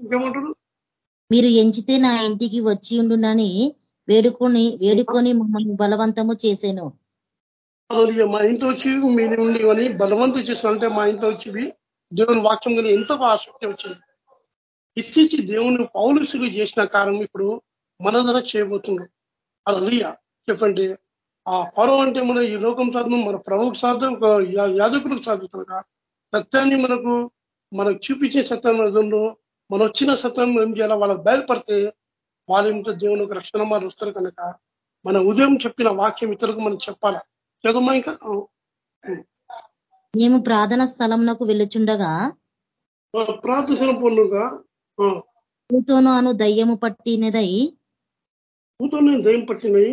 ఇంకేమంటాడు మీరు ఎంచితే నా ఇంటికి వచ్చి ఉండునని వేడుకుని వేడుకొని మమ్మల్ని బలవంతము చేశాను మా ఇంట్లో వచ్చి మీరు ఉండి అని బలవంతం చేసిన అంటే మా ఇంట్లో వచ్చి దేవుని వాక్యం కానీ ఎంతో ఆసక్తి వచ్చింది. ఇచ్చిచ్చి దేవుని పౌలుసులు చేసిన కారణం ఇప్పుడు మన ద్వారా చేయబోతుంది అలా చెప్పండి ఆ పరం అంటే మన ఈ లోకం సాధనం మన ప్రభుకు సాధం ఒక యాదకులకు సాధించక సత్యాన్ని మనకు మనకు చూపించే సత్యం మన వచ్చిన సత్యం ఏం చేయాలా వాళ్ళకి బయలుపడితే దేవుని ఒక రక్షణ మారు వస్తారు కనుక మన ఉదయం చెప్పిన వాక్యం ఇతరులకు మనం చెప్పాలా? చదమ్మా ఇంకా? మేము ప్రార్థన స్థలంలోకి వెళ్ళుచుండగా ప్రార్థన పొందుగా పూతోను అను దయ్యము పట్టినదై పూతోనే దయ్యం పట్టినవి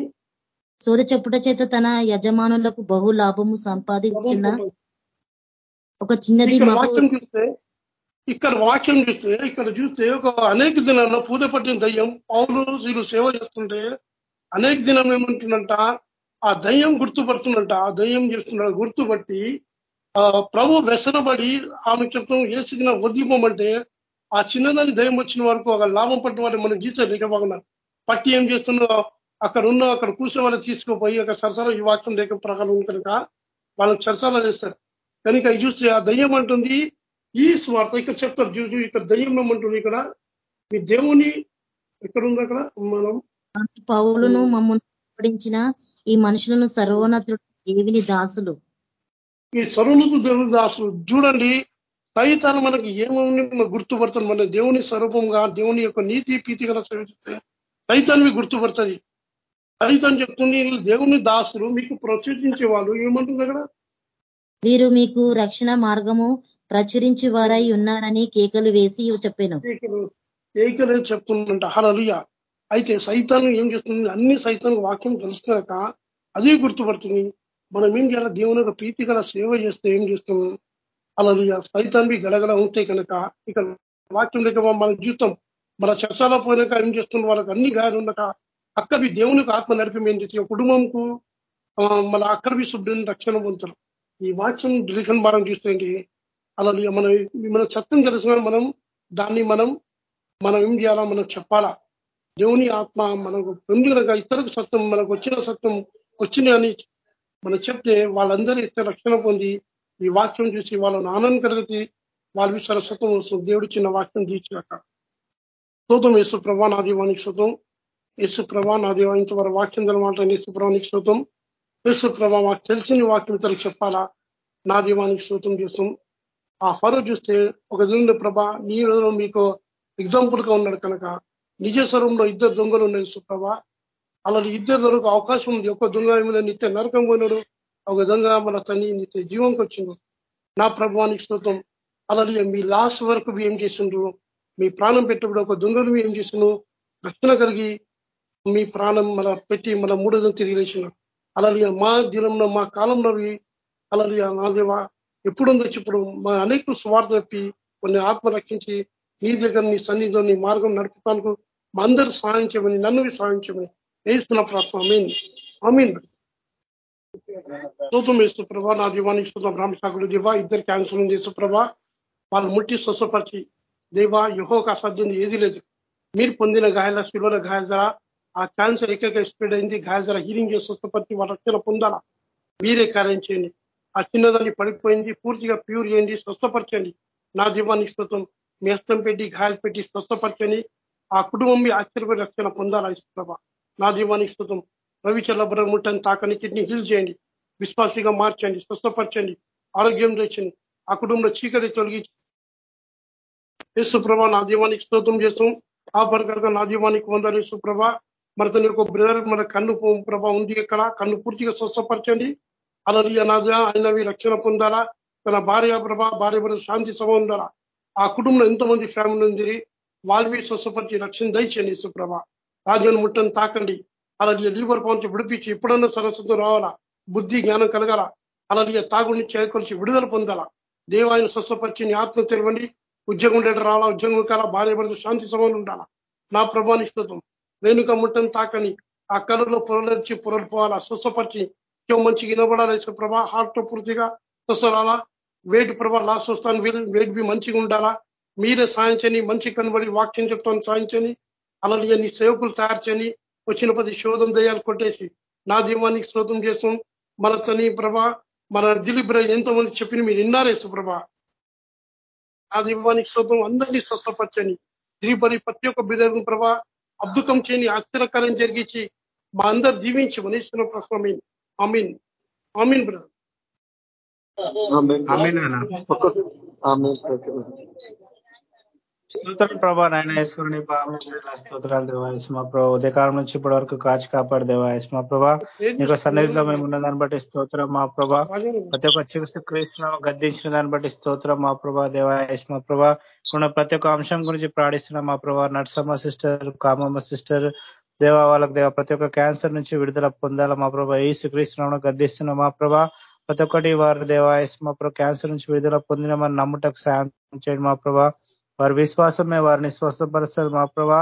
సోద చెప్పుట చేత తన యజమానులకు బహు లాభము సంపాదించిన ఒక చిన్నది ఇక్కడ వాక్యం చూస్తే ఇక్కడ చూస్తే ఒక అనేక దినాల్లో పూజ పట్టిన దయ్యం పౌలు వీళ్ళు సేవ చేస్తుంటే అనేక దినం ఏమంటుందంట? ఆ దయ్యం గుర్తుపడుతుందంట. ఆ దయ్యం చేస్తున్నాడు గుర్తుపట్టి ప్రభు వ్యసనపడి ఆమె చెప్తాం ఏసుకున్న వదిలిపోమంటే ఆ చిన్నదాన్ని దయ్యం వచ్చిన వరకు ఒక లాభం పట్టిన వారు మనం గీసారు ఇక పట్టి ఏం చేస్తున్నా అక్కడ ఉన్న అక్కడ కూర్చో వాళ్ళు తీసుకుపోయి ఒక సరసర ఈ వాక్యం లేక ప్రకారం కనుక వాళ్ళకి సరసర చేస్తారు. కనుక చూస్తే ఆ దయ్యం అంటుంది ఈ స్వార్థ ఇక్కడ చెప్తారు చూసి ఇక్కడ దయ్యం ఏమంటుంది ఇక్కడ? మీ దేవుని ఎక్కడ ఉంది అక్కడ? మనం పౌలును మమ్మల్ని ఈ మనుషులను సర్వోన్నతుడు దేవిని దాసులు. ఈ సర్వోన్నత దేవుని దాసులు. చూడండి సైతాన్ని మనకి ఏమని గుర్తుపడుతుంది? మన దేవుని స్వరూపంగా దేవుని యొక్క నీతి పీతి గల సైతాన్ని గుర్తుపడుతుంది. సైతం చెప్తుంది దేవుని దాసులు మీకు ప్రచురించే వాళ్ళు ఏమంటుంది అక్కడ? వీరు మీకు రక్షణ మార్గము ప్రచురించి వారై ఉన్నారని కేకలు వేసి చెప్పాను. కేకలు చెప్తుందంట హరలియ అయితే సైతాన్ని ఏం చేస్తుంది? అన్ని సైతానికి వాక్యం తెలుసుకున్నాక అదే గుర్తుపడుతుంది. మనం ఏం చేయాలి దేవుని యొక్క ప్రీతిగల సేవ చేస్తే ఏం చేస్తున్నాం అలలియ సైతాన్ని గడగడ ఉంటే కనుక ఇక వాక్యం లేక మన జీవితం మన చర్చలో పోయినాక ఏం చేస్తున్న? వాళ్ళకి అన్ని గాయాలు ఉన్నాక అక్కడి దేవునికి ఆత్మ నడిపి ఏం చేసి కుటుంబంకు మన అక్కడి శుభ్రం రక్షణ పొందుతారు. ఈ వాక్యం లిఖన్ భారం చూస్తే అలా మనం మన సత్యం తెలుసుకుని మనం దాన్ని మనం మనం ఏం చేయాలా మనం చెప్పాలా? దేవుని ఆత్మ మనకు పొందినగా ఇతరులకు సత్యం మనకు వచ్చిన సత్యం వచ్చింది అని మనం చెప్తే వాళ్ళందరూ ఇతర రక్షణ పొంది ఈ వాక్యం చూసి వాళ్ళని ఆనందం కలిగితే వాళ్ళ విషయాల సత్వం వస్తుంది దేవుడు చిన్న వాక్యం తీర్చాక. శోతం యేసు ప్రభా నా దీవానికి శుతం యేసు ప్రభా నా దీవా ఇంతవరకు వాక్యం తెలమాట యేసు ప్రభానికి శుతం యేసు ప్రభా మాకు తెలిసిన వాక్యం ఇతరులకు చెప్పాలా? నా దీవానికి శోతం చేస్తాం. ఆ ఫరో చూస్తే ఒక దిన ప్రభా నీ మీకు ఎగ్జాంపుల్గా ఉన్నాడు కనుక నిజ స్వరంలో ఇద్దరు దొంగలు ఉన్నాయి సుప్రభ అలా ఇద్దరు దొరకు అవకాశం ఉంది. ఒక దొంగ ఏమైనా నిత్య నరకం పోయినాడు. ఒక దొంగ మన తని నిత్య జీవంకి వచ్చిండు. నా ప్రభావానికి శ్రోతం అలాగే మీ లాస్ట్ వరకు ఏం చేసిండ్రు? మీ ప్రాణం పెట్టినప్పుడు ఒక దొంగలు ఏం చేసిండు రక్షణ కలిగి మీ ప్రాణం మన పెట్టి మన మూడోదం తిరిగి లేచినాడు. అలాగే మా దినంలో మా కాలంలో అలాగే నా దేవా ఎప్పుడు ఎప్పుడుందో ఇప్పుడు మా అనేక స్వార్థ చెప్పి కొన్ని ఆత్మ రక్షించి నీ దగ్గర నీ సన్నిధిలో నీ మార్గం నడుపుతాను మా అందరూ సహాయం చేయమని నన్ను సాయం చేయమని వేస్తున్న ప్రశ్న అమీన్ అమీన్ స్తోత్రం వేస్తూ ప్రభా నా దీవానికి స్తోత్రం. బ్రాహ్మసాకుడు దివా. ఇద్దరు క్యాన్సర్ ఉంది ప్రభా వాళ్ళు ముట్టి స్వస్థపరిచి దేవా యుహోకు అసాధ్యం ఏది లేదు. మీరు పొందిన గాయాల శిలువల గాయాల ద్వారా ఆ క్యాన్సర్ ఎక్కడికి స్ప్రెడ్ అయింది. గాయాల ద్వారా హీలింగ్ చేసి స్వస్థపరిచి వాళ్ళ రక్షణ పొందాలా? మీరే కార్యం చేయండి. ఆ చిన్నదాన్ని పడిపోయింది పూర్తిగా ప్యూర్ చేయండి స్వస్థపరచండి. నా దీవానికి స్తోత్రం. మేస్తం పెట్టి గాయాలు పెట్టి స్వస్థపరచండి. ఆ కుటుంబం మీ ఆశ్చర్యపడి రక్షణ పొందాలా ఇస్తుప్రభ నా దీవానికి స్థుతం రవి చల్లబర ముట్టని తాకని కిడ్నీ హీల్ చేయండి. విశ్వాసిగా మార్చండి స్వస్థపరచండి ఆరోగ్యం తెచ్చండి. ఆ కుటుంబంలో చీకటి తొలగించి యేసుప్రభ నా దీవానికి స్తోత్రం చేస్తాం. ఆ ప్రకారంగా నా దీవానికి వందాలి యేసుప్రభ మరి తన యొక్క బ్రదర్ మన కన్ను ప్రభ ఉంది ఇక్కడ కన్ను పూర్తిగా స్వస్థపరచండి. అలలి అనాథ అయినవి రక్షణ పొందాలా? తన భార్య ప్రభ భార్య శాంతి సభ ఉండాలా? ఆ కుటుంబంలో ఎంతమంది ఫ్యామిలీ ఉంది వాళ్ళవి స్వస్థపరిచి రక్షణ దయచేయండి సుప్రభ రాజ్యాన్ని ముట్టని తాకండి. అలాగే లీవర్ పాయింట్ విడిపించి ఎప్పుడన్నా సరస్వతం రావాలా? బుద్ధి జ్ఞానం కలగాల? అలాగే తాగుడిని చేకూర్చి విడుదల పొందాలా? దేవాయన స్వస్థపరిచి ఆత్మ తెలవండి ఉద్యోగం ఉండేట రావాలా? ఉద్యోగం కాల భార్య భర్త శాంతి సభలు ఉండాలా? నా ప్రభానికి రేణుక ముట్టని తాకని ఆ కళలో పొరలర్చి పొరలు పోవాలా స్వస్థపరిచి మంచిగా వినబడాలి ప్రభా. హార్ట్ పూర్తిగా స్వస్థరాలా వేటి ప్రభా లాస్ట్ వస్తాను వేటి బి మంచిగా ఉండాలా. మీరే సాయించని మంచి కనబడి వాక్యం చెప్తాను సాయించని అలాగే నీ సేవకులు తయారు చేయని వచ్చిన ప్రతి శోధం దయాలు కొట్టేసి నా దీవానికి శ్రోతం చేస్తాం. మన తని ప్రభ మన దిలీప్ ఎంతో మంది చెప్పిన మీరు విన్నారేసు ప్రభ. నా దీవానికి శ్రోతం అందరినీ స్వస్థపరచని దిలీపరి ప్రతి ఒక్క బిడ్డను ప్రభ అద్భుతం చేయని ఆశ్చర్యకరం జరిగించి మా అందరు దీవించి మనీస్తున్న ప్రశ్న అమీన్ అమీన్ బ్రదర్. ప్రభా నాయన వేసుకుని స్తోత్రాలు దేవాయస్ మా ప్రభా. ఉదయకాలం నుంచి ఇప్పటి వరకు కాచి కాపాడు దేవాయస్ మా ప్రభా. నీకు సన్నిధిలో మేము ఉన్న దాన్ని బట్టి స్తోత్రం మా ప్రభా. ప్రతి ఒక్క చికిత్స క్రీస్తున్నా గద్దించిన దాన్ని బట్టి స్తోత్రం మా ప్రభా దేవాయస్ మా ప్రభా. ఉన్న ప్రతి ఒక్క అంశం గురించి ప్రాణిస్తున్నాం మా ప్రభా. నర్సమ్మ సిస్టర్ కామమ్మ సిస్టర్ దేవా వాళ్ళకి దేవ ప్రతి ఒక్క క్యాన్సర్ నుంచి విడుదల పొందాల మా ప్రభా ఏ శ్రీకృష్ణ గద్దిస్తున్నాం మా ప్రభా ప్రతి ఒక్కటి వారి దేవాయస్ మా ప్రభా క్యాన్సర్ నుంచి విడుదల పొందిన మన నమ్ముటకు సాయం చేయండి మా ప్రభా వారి విశ్వాసమే వారిని స్వస్థపరుస్తుంది మా ప్రభా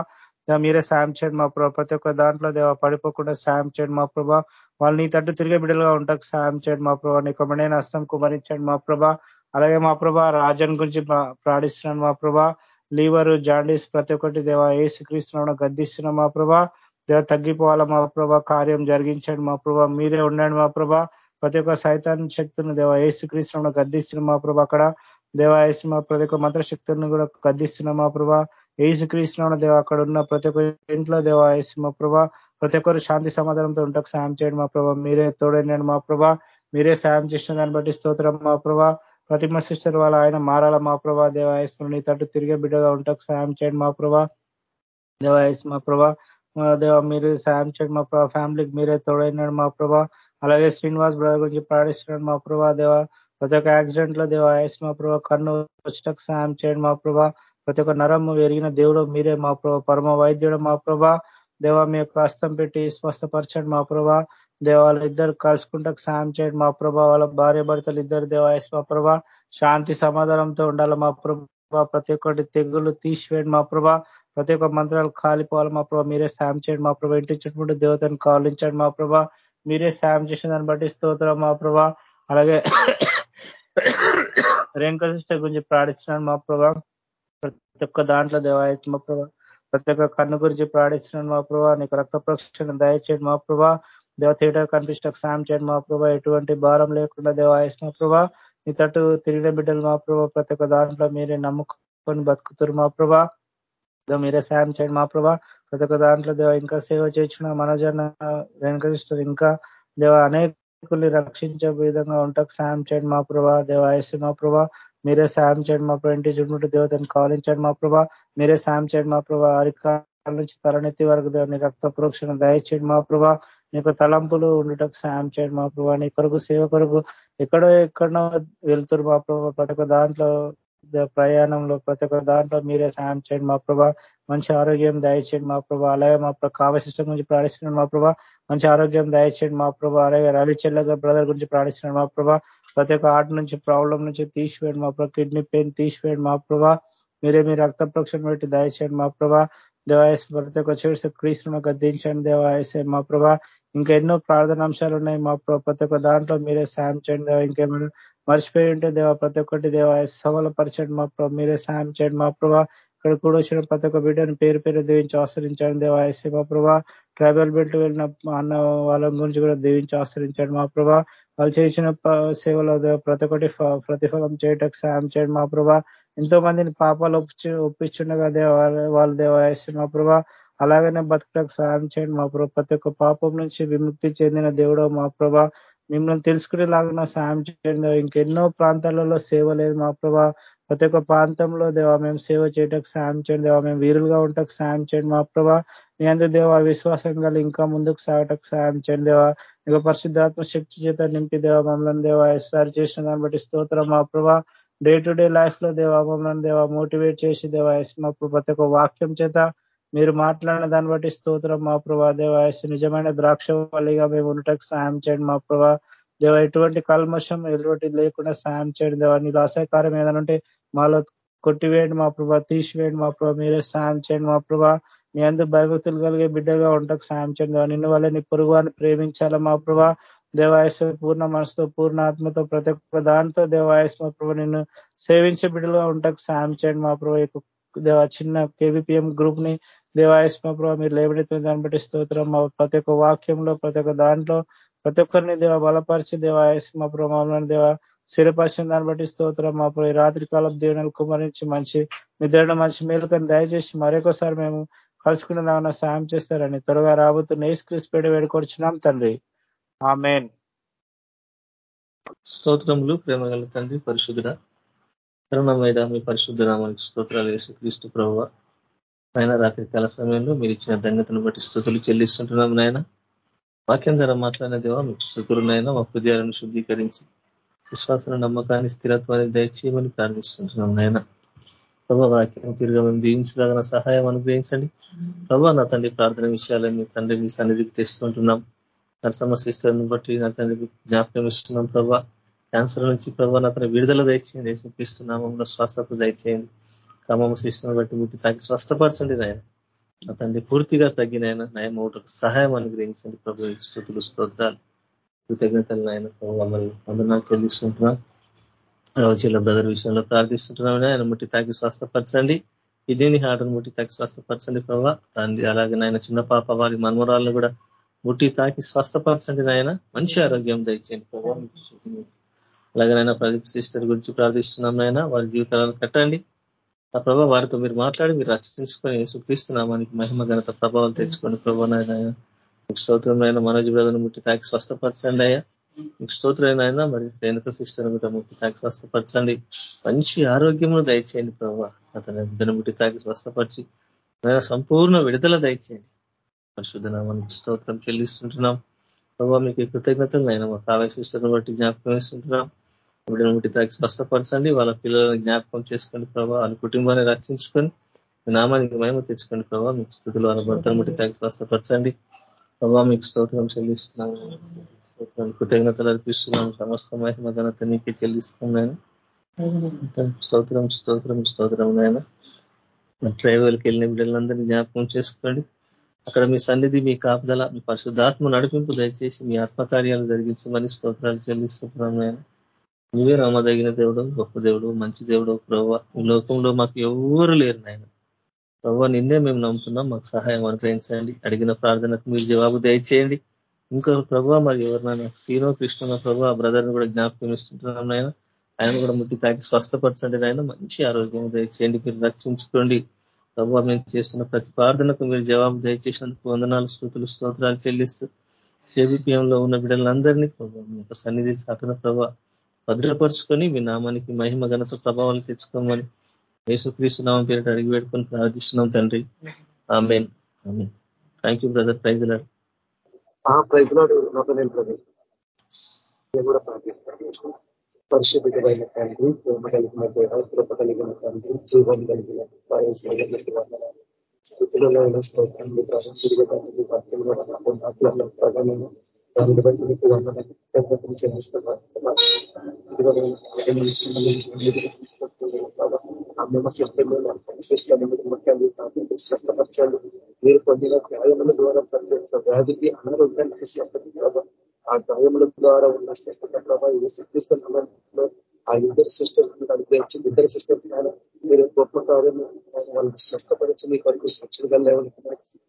మీరే సాయం చేయండి మా ప్రభా ప్రతి ఒక్క దాంట్లో దేవ పడిపోకుండా సాయం చేయండి మా ప్రభా వాళ్ళు నీ తట్టు తిరిగే బిడ్డలుగా ఉంటాకు సాయం చేయండి మా ప్రభా నీ కొమ్మడైన హస్తం కుమరించండి మా ప్రభా అలాగే మా ప్రభా రాజన్ గురించి ప్రాణిస్తున్నాను మా ప్రభా లీవర్ జాండీస్ ప్రతి ఒక్కటి దేవ ఏ క్రీస్తున్నాను గద్దిస్తున్నాం మా ప్రభా దేవ తగ్గిపోవాలా మా ప్రభా? కార్యం జరిగించండి మా ప్రభా. మీరే ఉండండి మా ప్రభా. ప్రతి ఒక్క సైతాన్ శక్తులను దేవ ఏసు క్రీస్తులను గద్దిస్తున్నాం మా ప్రభా అక్కడ. దేవాయసు మా ప్రతి ఒక్క మంత్రశక్తులను కూడా గద్దిస్తున్నాం మా ప్రభా. ఏసు క్రీస్తున్న దేవ అక్కడ ఉన్న ప్రతి ఒక్క ఇంట్లో దేవాయసు మా ప్రభా. ప్రతి ఒక్కరు శాంతి సమాధానంతో ఉంటకు సాయం చేయండి మా ప్రభా. మీరే తోడండి మా ప్రభా. మీరే సాయం చేసిన దాన్ని బట్టి స్తోత్రం మా ప్రభా. ప్రతిమ సిస్టర్ వాళ్ళ ఆయన మారాల మా ప్రభా? దేవాయస్మరణి తట్టు తిరిగే బిడ్డగా ఉంటకు సాయం చేయండి మా ప్రభా. దేవాయస్ మా ప్రభా. దేవ మీరు సాయం చేయండి మా ప్రభా ఫ్యామిలీకి మీరే తోడైనాడు మా ప్రభా. అలాగే శ్రీనివాస్ బ్రదర్ గురించి ప్రాణిస్తున్నాడు మా ప్రభా దేవ. ప్రతి ఒక్క యాక్సిడెంట్లో దేవ ఆయస్ మా ప్రభా కన్ను వచ్చటకు సాయం చేయండి మా ప్రభా. ప్రతి ఒక్క నరము ఎరిగిన దేవుడు మీరే మా ప్రభా. పరమ వైద్యుడు మా ప్రభా. దేవ మీ యొక్క హస్తం పెట్టి స్వస్థపరచండి మా ప్రభా. దేవాలు ఇద్దరు కలుసుకుంటకు సాయం చేయండి మా ప్రభా. వాళ్ళ భార్య భర్తలు ఇద్దరు దేవాయస్ మా ప్రభా. శాంతి సమాధానంతో ఉండాలి మా ప్రభా. ప్రతి ఒక్కటి తెగులు తీసివేయండి మా ప్రభా. ప్రతి ఒక్క మంత్రాలు కాలిపోవాలి మా ప్రభా మీరే సాయం చేయండి మా ప్రభా ఇంటి దేవతను కాలించండి మా ప్రభా మీరే సాయం చేసిన దాన్ని బట్టి స్తోత్రం మా ప్రభా అలాగే రేణుక సిస్టర్ గురించి ప్రార్థిస్తున్నాను మా ప్రభా ప్రతి ఒక్క దాంట్లో దేవాయత్మ మా ప్రభా ప్రతి ఒక్క కన్ను గురించి ప్రార్థిస్తున్నాను మా ప్రభా నీకు రక్త ప్రక్షణ దయచేయండి మా ప్రభా దేవ థియేటర్ కనిపించడానికి సాయం చేయండి మా ప్రభా ఎటువంటి భారం లేకుండా దేవాయస్ మా ప్రభా నీ తట్టు తిరిగిన బిడ్డలు మా ప్రభా ప్రతి ఒక్క దాంట్లో మీరే నమ్ముకొని బతుకుతారు మా ప్రభా మీరే సాయం చేయండి. మా ప్రభా ప్రతి ఒక్క దాంట్లో దేవ ఇంకా సేవ చేసిన మనోజన్న వెంకటేశ్వర్ ఇంకా దేవ అనేకుల్ని రక్షించే విధంగా ఉంటాకు సాయం చేయండి మా ప్రభా. దేవాయసి మా ప్రభా మీరే సాయం చేయండి మా ప్రభా. ఇంటి చుట్టూ దేవతను కాలించండి మా ప్రభా. మీరే సాయం చేయండి మా ప్రభా. అరికాల నుంచి తలనెత్తి వరకు దేవని రక్త ప్రోక్షణ దయచేయండి మా ప్రభా. నీకు తలంపులు ఉండటకు సాయం చేయండి మా ప్రభా. నీ కొరకు సేవ కొరకు ఎక్కడో ఎక్కడో వెళ్తురు మా ప్రభా. ప్రతి ఒక్క దాంట్లో ప్రయాణంలో ప్రతి ఒక్క దాంట్లో మీరే సాయం చేయండి మా ప్రభా మంచి ఆరోగ్యం దయచేయండి మా ప్రభా అలాగే మా కావసిస్టం గురించి ప్రాణిస్తున్నాడు మా ప్రభా మంచి ఆరోగ్యం దయచేయండి మా ప్రభా అలాగే రవి బ్రదర్ గురించి ప్రాణిస్తున్నాడు మా ప్రభా ప్రతి ఒక్క ఆట నుంచి ప్రాబ్లం నుంచి తీసివేయండి మా ప్రభా కిడ్నీ పెయిన్ తీసివేయండి మా ప్రభా మీరే మీ రక్త ప్రోక్షణ పెట్టి దయచేయండి మా ప్రభా దేవాయస్ ప్రతి ఒక్క చేసి క్రీస్తును గద్దించండి దేవాయసే మా ప్రభా ఇంకా ఎన్నో ప్రార్థన అంశాలు ఉన్నాయి మా ప్రతి ఒక్క దాంట్లో మీరే సాయం చేయండి ఇంకేమైనా మర్చిపోయి ఉంటే దేవ ప్రతి ఒక్కటి దేవ సవలపరచండి మా ప్రభావ మీరే సాయం చేయండి మా ప్రభా. ఇక్కడ కూడా వచ్చిన ప్రతి ఒక్క బిడ్డను పేరు పేరు దీవించి ఆశ్రయించండి దేవ. ఐసీ మా ప్రభా ట్రైబల్ బెల్ట్ వెళ్ళిన అన్న వాళ్ళ గురించి కూడా దీవించి ఆశ్రయించండి మా ప్రభా. వాళ్ళు చేసిన సేవలో ప్రతి ఒక్కటి ప్రతిఫలం చేయటకు సాయం చేయండి మా ప్రభా. ఎంతో మందిని పాపాలు ఒప్పించి ఒప్పించుండగా దేవ వాళ్ళ దేవ మా ప్రభా. అలాగనే బతుకటకు సాయం చేయండి మా ప్రభా. ప్రతి ఒక్క పాపం నుంచి విముక్తి చెందిన దేవుడు మా ప్రభా. మిమ్మల్ని తెలుసుకునేలాగా సాయం చేయండి ఇంకెన్నో ప్రాంతాలలో సేవ లేదు మా ప్రభా. ప్రతి ఒక్క ప్రాంతంలో దేవా మేము సేవ చేయటకు సాయం చేయండి దేవా. మేము వీరులుగా ఉండటకు సాయం చేయండి మా ప్రభా. మీ అందరి దేవా విశ్వాసం కలిగి ఇంకా ముందుకు సాగటకు సాయం చేయండి దేవా. ఇక పరిశుద్ధాత్మ శక్తి చేత నింపి దేవా మమ్మల్ని దేవా ఎస్ఆర్ చేసిన దాన్ని బట్టి స్తోత్రం మా ప్రభా. డే టు డే లైఫ్లో దేవా మమ్మల్ని దేవా మోటివేట్ చేసి దేవా మా ప్రతి ఒక్క వాక్యం చేత మీరు మాట్లాడిన దాన్ని బట్టి స్తోత్రం మా ప్రభా దేవాయసు నిజమైన ద్రాక్ష వల్లిగా మేము ఉండటకు సాయం చేయండి మా ప్రభా. దేవ ఎటువంటి కల్మషం ఎటువంటి లేకుండా సాయం చేయండి దేవా. నీళ్ళు అసహకారం ఏదైనా ఉంటే మాలో కొట్టివేయండి మా ప్రభా. తీసివేయండి మా ప్రభా. మీరే సాయం చేయండి మా ప్రభా. మీ అందరూ భయభక్తులు కలిగే బిడ్డగా ఉండకు సాయం చేయండి నిన్ను వల్ల నీ పొరుగు అని ప్రేమించాలా మా ప్రభా. దేవాయసు పూర్ణ మనసుతో పూర్ణ ఆత్మతో ప్రతి ఒక్క దాంతో దేవాయసు మా ప్రభా నిన్ను సేవించే బిడ్డలుగా ఉండకు సాయం చేయండి మా ప్రభా. దేవ చిన్న కేవీపీఎం గ్రూప్ని దేవాయస్మ ప్రభావ మీరు లేబడితే దాన్ని బట్టి స్తోత్రం. ప్రతి ఒక్క వాక్యంలో ప్రతి ఒక్క దాంట్లో ప్రతి ఒక్కరిని దేవ బలపరిచి దేవాయస్మ ప్రభావం దేవ స్థిరపరిచిన దాన్ని బట్టి స్తోత్రం. మా ప్రభు రాత్రి కాలం దేవుని కుమరించి మంచి నిద్రను మంచి మేలుకొని దయచేసి మరొకసారి మేము కలుసుకున్న సాయం చేస్తారని త్వరగా రాబోతున్న ఏసు పేడ వేడుకొచ్చున్నాం తండ్రి. ఆ మెయిన్ స్తోత్రములు ప్రేమగల తండ్రి పరిశుద్ధుడ కరుణమైన మీ పరిశుద్ధ నామానికి స్తోత్రాలు వేసి క్రీస్తు నాయన ఆయన రాత్రి కాల సమయంలో మీరు ఇచ్చిన దంగతను బట్టి స్థుతులు చెల్లిస్తుంటున్నాం నాయన. వాక్యం ద్వారా మాట్లాడిన దేవా మీకు స్థుతులు నాయన. మా హృదయాలను శుద్ధీకరించి విశ్వాసన నమ్మకాన్ని స్థిరత్వాన్ని దయచేయమని ప్రార్థిస్తుంటున్నాం నాయన. ప్రభా వాక్యం తిరగమని మేము దీవించలాగిన సహాయం అనుగ్రహించండి. ప్రభా నా తండ్రి ప్రార్థన విషయాలను మీ తండ్రి మీ సన్నిధికి తెస్తుంటున్నాం. నరసమ్మ సిస్టర్ని బట్టి నా తండ్రి జ్ఞాపకం ఇస్తున్నాం ప్రభా. క్యాన్సర్ నుంచి ప్రభా నా తన విడుదల దయచేయండి. చూపిస్తున్నామంలో స్వస్థత దయచేయండి. క్రమం శిష్టం బట్టి ముట్టి తాకి స్పష్టపరచండి నాయన. నా తండ్రి పూర్తిగా తగ్గినాయన నయం ఒకటి సహాయం అనుగ్రహించండి ప్రభు స్థుతులు స్తోత్రాలు. కృతజ్ఞతలు నాయన మమ్మల్ని వందనాలు చెల్లిస్తుంటున్నాం రోజుల బ్రదర్ విషయంలో ప్రార్థిస్తుంటున్నాం ఆయన ముట్టి తాకి స్వస్థపరచండి. ఇదేని హాటను ముట్టి తాకి స్వస్థపరచండి ప్రభావ తండ్రి అలాగే నాయన చిన్న పాప వారి మన్మరాలను కూడా ముట్టి తాకి స్వస్థపరచండి నాయన. మంచి ఆరోగ్యం దయచేయండి ప్రభావ అలాగే నాయన ప్రదీప్ సిస్టర్ గురించి ప్రార్థిస్తున్నాం నాయన. వారి జీవితాలను కట్టండి. ఆ ప్రభావ వారితో మీరు మాట్లాడి మీరు రక్షించుకొని సుఖిస్తున్నామానికి మహిమ ఘనత ప్రభావం తెచ్చుకోండి ప్రభావ మీకు స్తోత్రమైన మనోజ్ బ్రదర్ను ముట్టి తాకి స్వస్థపరచండి అయ్యా. మీకు స్తోత్రమైన మరి రేణుక సిస్టర్ కూడా ముట్టి తాకి స్వస్థపరచండి. మంచి ఆరోగ్యము దయచేయండి ప్రభావ అతని బిడ్డను ముట్టి తాకి స్వస్థపరిచి సంపూర్ణ విడుదల దయచేయండి. పరిశుద్ధనామానికి స్తోత్రం చెల్లిస్తుంటున్నాం. ప్రభావ మీకు కృతజ్ఞతలు అయినా మా కావేశిస్తున్న బట్టి జ్ఞాపకం వేస్తుంటున్నాం. ఇప్పుడు ఒకటి తాకి స్వస్థపరచండి వాళ్ళ పిల్లలను జ్ఞాపకం చేసుకోండి ప్రభావ వాళ్ళ కుటుంబాన్ని రక్షించుకొని నామానికి మేము తెచ్చుకోండి ప్రభావ మీకు స్థుతులు వాళ్ళ భర్తను ముట్టి తాకి స్వస్థపరచండి. ప్రభావ మీకు స్తోత్రం చెల్లిస్తున్నాం కృతజ్ఞతలు అర్పిస్తున్నాం సమస్త మహిమ ఘనత నీకే చెల్లిస్తున్నాను. స్తోత్రం స్తోత్రం స్తోత్రం నాయన. ట్రైవల్కి వెళ్ళిన బిడ్డలందరినీ జ్ఞాపకం చేసుకోండి. అక్కడ మీ సన్నిధి మీ కాపుదల మీ పరిశుద్ధాత్మ నడిపింపు దయచేసి మీ ఆత్మకార్యాలు జరిగించమని స్తోత్రాలు చెల్లిస్తున్నాం నాయన. నువ్వే నమ్మదగిన దేవుడు గొప్ప దేవుడు మంచి దేవుడు ప్రభావ ఈ లోకంలో మాకు ఎవరు లేరు నాయన. ప్రభావ నిన్నే మేము నమ్ముతున్నాం మాకు సహాయం అనుగ్రహించండి. అడిగిన ప్రార్థనకు మీరు జవాబు దయచేయండి. ఇంకా ప్రభావ మరి ఎవరినైనా శ్రీనో కృష్ణ ప్రభావ బ్రదర్ని కూడా జ్ఞాపకం ఇస్తుంటున్నాం నాయన. ఆయన కూడా ముట్టి తాకి స్వస్థపరచండి నాయన. మంచి ఆరోగ్యం దయచేయండి మీరు రక్షించుకోండి. ప్రభావ మేము చేస్తున్న ప్రతి ప్రార్థనకు మీరు జవాబు దయచేసినందుకు వందనాలు స్థుతులు స్తోత్రాలు చెల్లిస్తూ లో ఉన్న బిడ్డలందరినీ ప్రభావ సన్నిధి సాటిన ప్రభావ భద్రపరుచుకొని మీ నామానికి మహిమ ఘనత ప్రభావాలు తెచ్చుకోమని యేసుక్రీస్తు నామం పేరిట అడిగి పెట్టుకొని ప్రార్థిస్తున్నాం తండ్రి. Amen. Amen. Thank you brother praise Lord praise Lord కూడా ప్రార్థిస్తాను పరిశుద్ధమైన తండ్రి ప్రేమ కలిగిన కృప కలిగిన తండ్రి జీవం కలిగిన స్థితిలో స్తోత్రం ప్రధానంగా దాన్ని బట్టి మీకు వందనం చెల్లిస్తున్నాం స్వస్థపరచాలి మీరు పొందిన గాయముల ద్వారా ప్రతి వ్యాధికి అనారోగ్యానికి స్వస్థత ఆ గాయముల ద్వారా ఉన్న స్వస్థత ప్రభావ ఏ శక్తిస్తున్న ఆ ఇద్దరు సిస్టర్ అనుగ్రహించి ఇద్దరు సిస్టర్ మీరు గొప్ప కార్యం వాళ్ళని స్వస్థపరిచి మీ కొరకు స్వచ్ఛంగా లేవని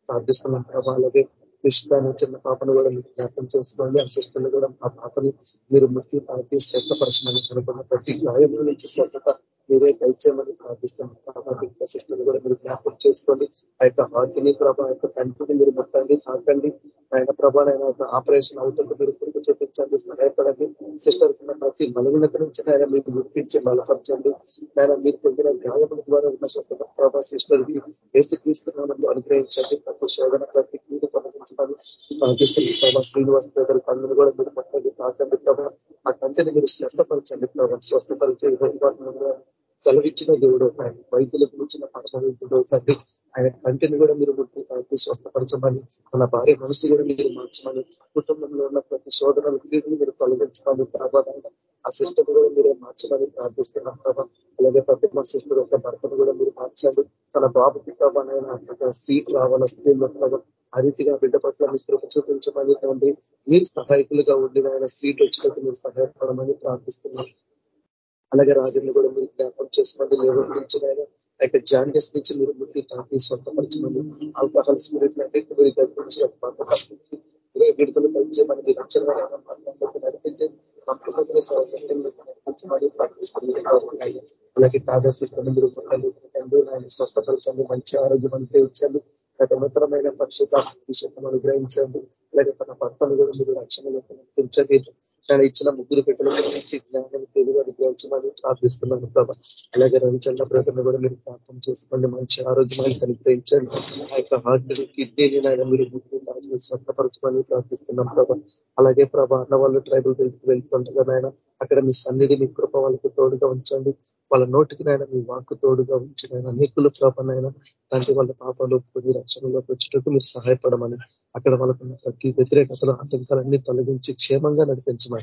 ప్రార్థిస్తున్నాం ప్రభావ అలాగే కృష్ణ చిన్న పాపను కూడా మీరు జ్ఞాపకం చేసుకోండి. ఆ సిస్టర్ని కూడా ఆ పాపని మీరు ముఖ్య తాకి స్వస్థపరచమని అనుకున్న ప్రతి గాయంలో నుంచి స్వస్థత మీరే దయచేయమని ప్రార్థిస్తున్నాం సిస్టర్ని కూడా మీరు జ్ఞాపకం చేసుకోండి. ఆ యొక్క హార్ట్ని ప్రభా యొక్క కంటిని మీరు ముట్టండి తాకండి. ఆయన ప్రభావం ఆయన ఆపరేషన్ అవుతుంటే మీరు కొడుకు చూపించండి సహాయపడండి. సిస్టర్ ప్రతి మలినత నుంచి ఆయన మీకు గుర్తించి బలపరచండి. ఆయన మీరు పొందిన గాయముల ద్వారా ఉన్న స్వస్థత ప్రభా సిస్టర్కి వేసి తీసుకున్నామని అనుగ్రహించండి. ప్రతి శోధన ప్రతి కీడు పంపించమని ప్రార్థిస్తుంది ప్రభా శ్రీనివాస్ గారి కన్నులు కూడా మీరు పట్టండి తాకండి ప్రభా. ఆ కంటిని మీరు స్వస్థపరచండి ప్రభా. స్వస్థపరిచే సెలవిచ్చిన దేవుడు వైద్యులకు ఇచ్చిన పరమవైద్యుడు తండ్రి ఆయన కంటిని కూడా మీరు ముట్టి స్వస్థపరచమని మన భార్య మనసు కూడా మీరు మార్చమని కుటుంబంలో ఉన్న ప్రతి శోధనలకు మీరు తొలగించమని ప్రభావం ఆ సిస్టర్ కూడా మీరే మార్చమని ప్రార్థిస్తున్నాం ప్రభావం అలాగే ప్రతి మన సిస్టర్ యొక్క భర్తను కూడా మీరు మార్చండి. తన బాబుకి ప్రభానైనా సీట్ రావాల స్త్రీలో ప్రభావం ఆ రీతిగా బిడ్డ పట్ల మీరు చూపించమని తండ్రి మీరు సహాయకులుగా ఉండి ఆయన సీట్ వచ్చినట్టు మీరు సహాయపడమని ప్రార్థిస్తున్నాం. అలాగే రాజులను కూడా మీరు జ్ఞాపకం చేసుకోండి లేవర్ నుంచి ఆయన ఆ యొక్క జాండీస్ నుంచి మీరు ముట్టి తాకి స్వతపరచమని ఆల్కహాల్ స్పిరిట్ అంటే మీరు గర్పించి విడుదల కలిచే మనకి రక్షణ నడిపించే సంపూర్ణ నడిపించమని ప్రార్థిస్తుంది అలాగే కాదర్శి మీరు పొందండి ఆయన స్వస్థపరచండి మంచి ఆరోగ్యం అంతే ఇచ్చండి నూతనమైన పరిశుద్ధ అనుగ్రహించండి అలాగే తన భర్తను కూడా మీరు రక్షణ పెంచండి తన ఇచ్చిన ముగ్గురు పెట్టల గురించి జ్ఞానం తెలుగు అనుగ్రహించమని ప్రార్థిస్తున్నాను ప్రభా. అలాగే రవిచంద్ర బ్రదర్ని కూడా మీరు ప్రార్థన చేసుకోండి. మంచి ఆరోగ్యమైన అనుగ్రహించండి ఆ యొక్క హార్ట్ కిడ్నీని ఆయన మీరు స్వస్థపరచమని ప్రార్థిస్తున్నాం ప్రభా. అలాగే ప్రభా అన్న వాళ్ళు ట్రైబల్ వెళ్తుండగా ఆయన అక్కడ మీ సన్నిధి మీ కృప వాళ్ళకి తోడుగా ఉంచండి. వాళ్ళ నోటికి నాయన మీ వాక్కు తోడుగా ఉంచిన అనేకులు ప్రభనైనా లాంటి వాళ్ళ పాపాలు పొంది రక్షణలోకి వచ్చేటట్టు మీరు సహాయపడమని అక్కడ వాళ్ళకున్న ప్రతి వ్యతిరేకతలు ఆటంకాలన్నీ తొలగించి క్షేమంగా నడిపించమని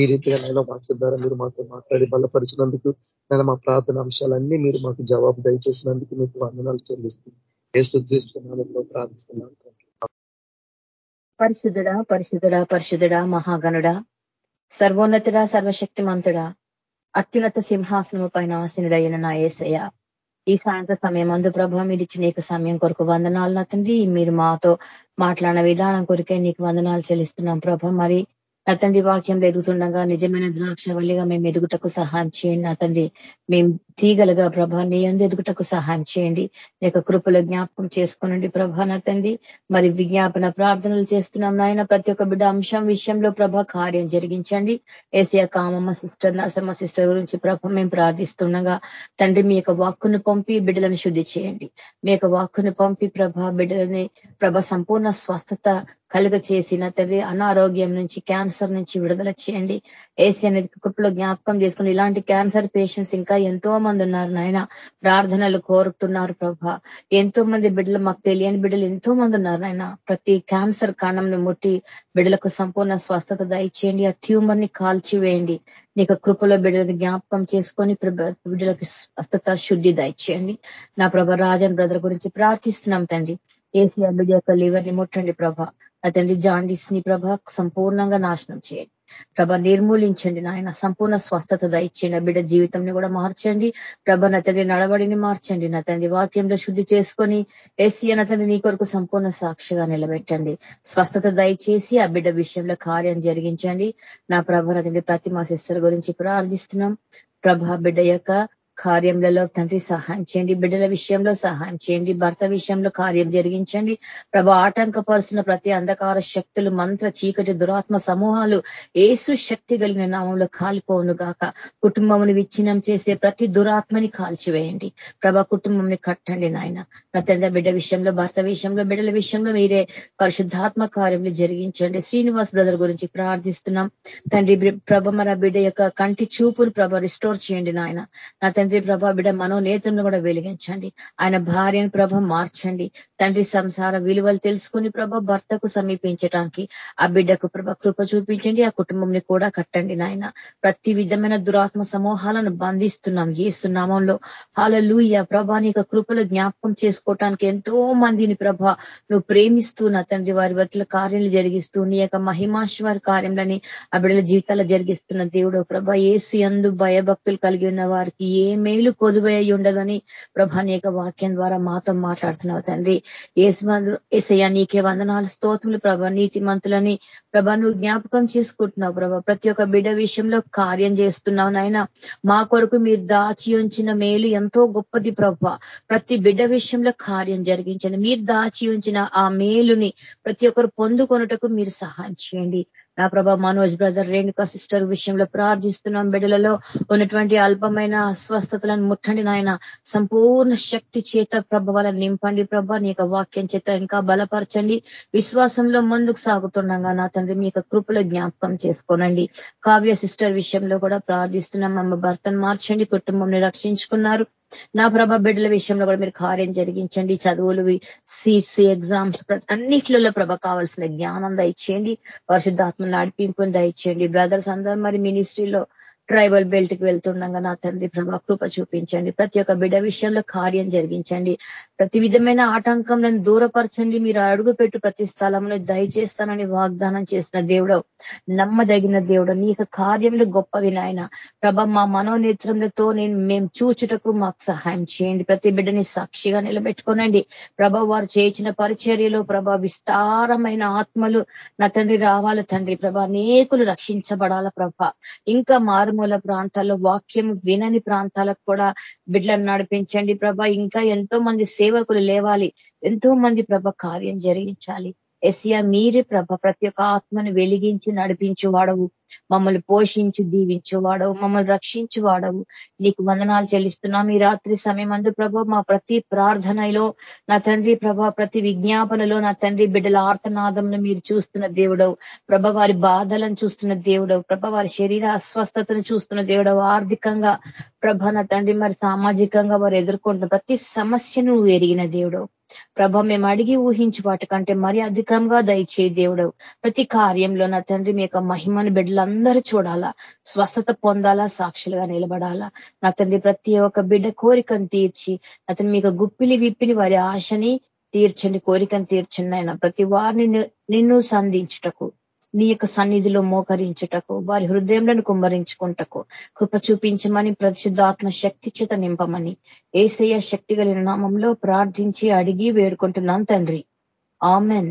ఈ రీతిగా నేను వాక్య ద్వారా మీరు మాతో మాట్లాడి బలపరిచినందుకు నేను మా ప్రార్థన అంశాలన్నీ మీరు మాకు జవాబు దయచేసినందుకు మీకు వందనాలు చెల్లిస్తుంది ఏ శుద్ధిస్తున్నాను ప్రార్థిస్తున్నాను పరిశుద్ధుడా పరిశుద్ధుడా పరిశుద్ధుడా మహాగణుడా సర్వోన్నతుడా సర్వశక్తిమంతుడా అత్యున్నత సింహాసనము పైన ఆసీనుడైన నా ఏసయ్య. ఈ సాయంత్ర సమయం అందు ప్రభావ మీరు ఇచ్చిన నీకు సమయం కొరకు వందనాలు నా తండ్రి. మీరు మాతో మాట్లాడిన విధానం కొరికే నీకు వందనాలు చెల్లిస్తున్నాం ప్రభ. మరి నా తండ్రి వాక్యంలో ఎదుగుతుండగా నిజమైన ద్రాక్ష వల్లిగా మేము ఎదుగుటకు సహాయం చేయండి. నా తండ్రి మేము తీగలుగా ప్రభా నీ అందు ఎదుగుటకు సహాయం చేయండి. నీ కృపలో జ్ఞాపకం చేసుకునండి ప్రభా నా తండ్రి. మరి విజ్ఞాపన ప్రార్థనలు చేస్తున్నాం నాయన. ప్రతి ఒక్క బిడ్డ అంశం విషయంలో ప్రభ కార్యం జరిగించండి. ఏసియా కామమ్మ సిస్టర్ నరసమ్మ సిస్టర్ గురించి ప్రభ మేము ప్రార్థిస్తుండగా తండ్రి మీ యొక్క వాక్కును పంపి బిడ్డలను శుద్ధి చేయండి. మీ యొక్క వాక్కును పంపి ప్రభ బిడ్డలని ప్రభ సంపూర్ణ స్వస్థత కలుగ చేసిన తండ్రి అనారోగ్యం నుంచి క్యాన్సర్ నుంచి విడుదల చేయండి. ఏసీ అనేది కృపలో జ్ఞాపకం చేసుకుని ఇలాంటి క్యాన్సర్ పేషెంట్స్ ఇంకా ఎంతో మంది ఉన్నారు నాయన. ప్రార్థనలు కోరుతున్నారు ప్రభ. ఎంతో మంది బిడ్డలు మాకు తెలియని బిడ్డలు ఎంతో మంది ఉన్నారు నాయన. ప్రతి క్యాన్సర్ కాండంను ముట్టి బిడ్డలకు సంపూర్ణ స్వస్థత దయచేయండి. ఆ ట్యూమర్ని కాల్చివేయండి నీకు కృపలో బిడ్డలను జ్ఞాపకం చేసుకొని బిడ్డలకు స్వస్థత శుద్ధి దయచేయండి. నా ప్రభ రాజన్ బ్రదర్ గురించి ప్రార్థిస్తున్నాం తండ్రి. ఏసీఆర్ బిడ్డ యొక్క లివర్ని ముట్టండి ప్రభ. అతండి జాండీస్ని ప్రభ సంపూర్ణంగా నాశనం చేయండి. ప్రభ నిర్మూలించండి నాయన. సంపూర్ణ స్వస్థత దయచేయండి. బిడ్డ జీవితంని కూడా మార్చండి. ప్రభ నతండి నడవడిని మార్చండి. నా తండ్రి వాక్యంలో శుద్ధి చేసుకొని ఏసీ నతండి నీ కొరకు సంపూర్ణ సాక్షిగా నిలబెట్టండి. స్వస్థత దయచేసి ఆ బిడ్డ విషయంలో కార్యం జరిగించండి. నా ప్రభ నతండి ప్రతి మా సిస్టర్ గురించి ప్రార్థిస్తున్నాం. ప్రభ బిడ్డ యొక్క కార్యంలో తండ్రి సహాయం చేయండి. బిడ్డల విషయంలో సహాయం చేయండి. భర్త విషయంలో కార్యం జరిగించండి. ప్రభా ఆటంకపరుస్తున్న ప్రతి అంధకార శక్తులు మంత్ర చీకటి దురాత్మ సమూహాలు ఏసు శక్తి కలిగిన నామంలో కాలిపోవును గాక. కుటుంబముని విచ్ఛిన్నం చేసే ప్రతి దురాత్మని కాల్చివేయండి. ప్రభా కుటుంబంని కట్టండి నాయన. నా తండ్రి బిడ్డ విషయంలో భర్త విషయంలో బిడ్డల విషయంలో మీరే పరిశుద్ధాత్మ కార్యంలో జరిగించండి. శ్రీనివాస్ బ్రదర్ గురించి ప్రార్థిస్తున్నాం. తండ్రి ప్రభ మన బిడ్డ యొక్క కంటి చూపును ప్రభ రిస్టోర్ చేయండి నాయన. నా తండ్రి ప్రభ బిడ్డ మనోనేత్రంలో కూడా వెలిగించండి. ఆయన భార్యను ప్రభ మార్చండి. తండ్రి సంసార విలువలు తెలుసుకుని ప్రభ భర్తకు సమీపించడానికి ఆ బిడ్డకు ప్రభ కృప చూపించండి. ఆ కుటుంబంని కూడా కట్టండి నాయన. ప్రతి విధమైన దురాత్మ సమూహాలను బంధిస్తున్నాం ఏస్తున్నామంలో హాలూయ ప్రభా యొక్క కృపలు జ్ఞాపకం చేసుకోవటానికి ఎంతో మందిని ప్రభ నువ్వు ప్రేమిస్తున్న తండ్రి వారి వర్తల కార్యాలు జరిగిస్తూ నీ యొక్క మహిమాశ్వర కార్యంలని ఆ బిడ్డల జీవితాలు జరిగిస్తున్న దేవుడు ప్రభ ఏసు ఎందు భయభక్తులు కలిగి ఉన్న వారికి ఏ మేలు కొదువయ్యి ఉండదని ప్రభా నీ వాక్యం ద్వారా మాతో మాట్లాడుతున్నావు తండ్రి. ఏసయ్య నీకే వందనాలు స్తోత్రులు ప్రభ. నీతి మంతులని ప్రభ నువ్వు జ్ఞాపకం చేసుకుంటున్నావు ప్రభ. ప్రతి ఒక్క బిడ్డ విషయంలో కార్యం చేస్తున్నావు నాయన. మా కొరకు మీరు దాచి ఉంచిన మేలు ఎంతో గొప్పది ప్రభ. ప్రతి బిడ్డ విషయంలో కార్యం జరిగించండి. మీరు దాచి ఉంచిన ఆ మేలుని ప్రతి ఒక్కరు పొందుకొనుటకు మీరు సహాయం చేయండి. నా ప్రభా మనోజ్ బ్రదర్ రేణుకా సిస్టర్ విషయంలో ప్రార్థిస్తున్నాం. బిడ్డలలో ఉన్నటువంటి అల్పమైన అస్వస్థతలను ముట్టండి నాయన. సంపూర్ణ శక్తి చేత ప్రభావాలను నింపండి ప్రభ. నీ వాక్యం చేత ఇంకా బలపరచండి. విశ్వాసంలో ముందుకు సాగుతుండగా నా తండ్రి మీ కృపలో జ్ఞాపకం చేసుకోనండి. కావ్య సిస్టర్ విషయంలో కూడా ప్రార్థిస్తున్నాం. మమ్మ భర్తను మార్చండి. కుటుంబం రక్షించుకున్నారు. నా ప్రభ బిడ్డల విషయంలో కూడా మీరు కార్యం జరిగించండి చదువులు సీట్స్ ఎగ్జామ్స్ అన్నిట్లలో ప్రభ కావాల్సిన జ్ఞానం దయచేయండి పరిశుద్ధాత్మ నడిపింపుని దయచేయండి. బ్రదర్స్ అందరూ మరి మినిస్ట్రీలో ట్రైబల్ బెల్ట్కి వెళ్తుండగా నా తండ్రి ప్రభా కృప చూపించండి. ప్రతి ఒక్క బిడ్డ విషయంలో కార్యం జరిగించండి. ప్రతి విధమైన ఆటంకం దూరపరచండి. మీరు అడుగు పెట్టు ప్రతి స్థలంలో దయచేస్తానని వాగ్దానం చేసిన దేవుడు నమ్మదగిన దేవుడు. నీ కార్యంలో గొప్పవి నాయన. ప్రభ మా మనోనేత్రములతో నేను మేము చూచుటకు మాకు సహాయం చేయండి. ప్రతి బిడ్డని సాక్షిగా నిలబెట్టుకోనండి. ప్రభ వారు చేసిన పరిచర్యలో ప్రభ విస్తారమైన ఆత్మలు నా తండ్రి రావాల తండ్రి. ప్రభ అనేకులు రక్షించబడాల ప్రభ. ఇంకా మారుమూల ప్రాంతాల్లో వాక్యం వినని ప్రాంతాలకు కూడా బిడ్డలను నడిపించండి ప్రభ. ఇంకా ఎంతో మంది సేవకులు లేవాలి. ఎంతో మంది ప్రభ కార్యం జరిగించాలి. ఎస్యా మీరే ప్రభ ప్రతి ఒక్క ఆత్మను వెలిగించి నడిపించు వాడవు మమ్మల్ని పోషించి దీవించు వాడవు మమ్మల్ని రక్షించు వాడవు నీకు వందనాలు చెల్లిస్తున్నాం. ఈ రాత్రి సమయం అందు ప్రభ మా ప్రతి ప్రార్థనలో నా తండ్రి ప్రభ ప్రతి విజ్ఞాపనలో నా తండ్రి బిడ్డల ఆర్తనాదంను మీరు చూస్తున్న దేవుడవు. ప్రభ వారి బాధలను చూస్తున్న దేవుడవు. ప్రభ వారి శరీర అస్వస్థతను చూస్తున్న దేవుడవు. ఆర్థికంగా ప్రభ నా తండ్రి మరి సామాజికంగా వారు ఎదుర్కొంటున్న ప్రతి సమస్యను ఎరిగిన దేవుడవు. ప్రభ మేము అడిగి ఊహించి వాటికంటే మరి అధికంగా దయచే దేవుడు. ప్రతి కార్యంలో నా తండ్రి మీ యొక్క మహిమను బిడ్డలందరూ చూడాలా. స్వస్థత పొందాలా సాక్షులుగా నిలబడాలా. నా తండ్రి ప్రతి ఒక్క బిడ్డ కోరికను తీర్చి అతను మీకు గుప్పిలి విప్పిని వారి ఆశని తీర్చండి కోరికను తీర్చండి ఆయన ప్రతి వారిని నిన్ను సంధించుటకు. నీ యొక్క సన్నిధిలో మోకరించుటకు వారి హృదయంలో కుమ్మరించుకుంటకు కృప చూపించమని ప్రసిద్ధాత్మ శక్తి చేత నింపమని ఏసయ్య శక్తి కలిగిన నామంలో ప్రార్థించి అడిగి వేడుకుంటున్నాం తండ్రి. ఆమెన్.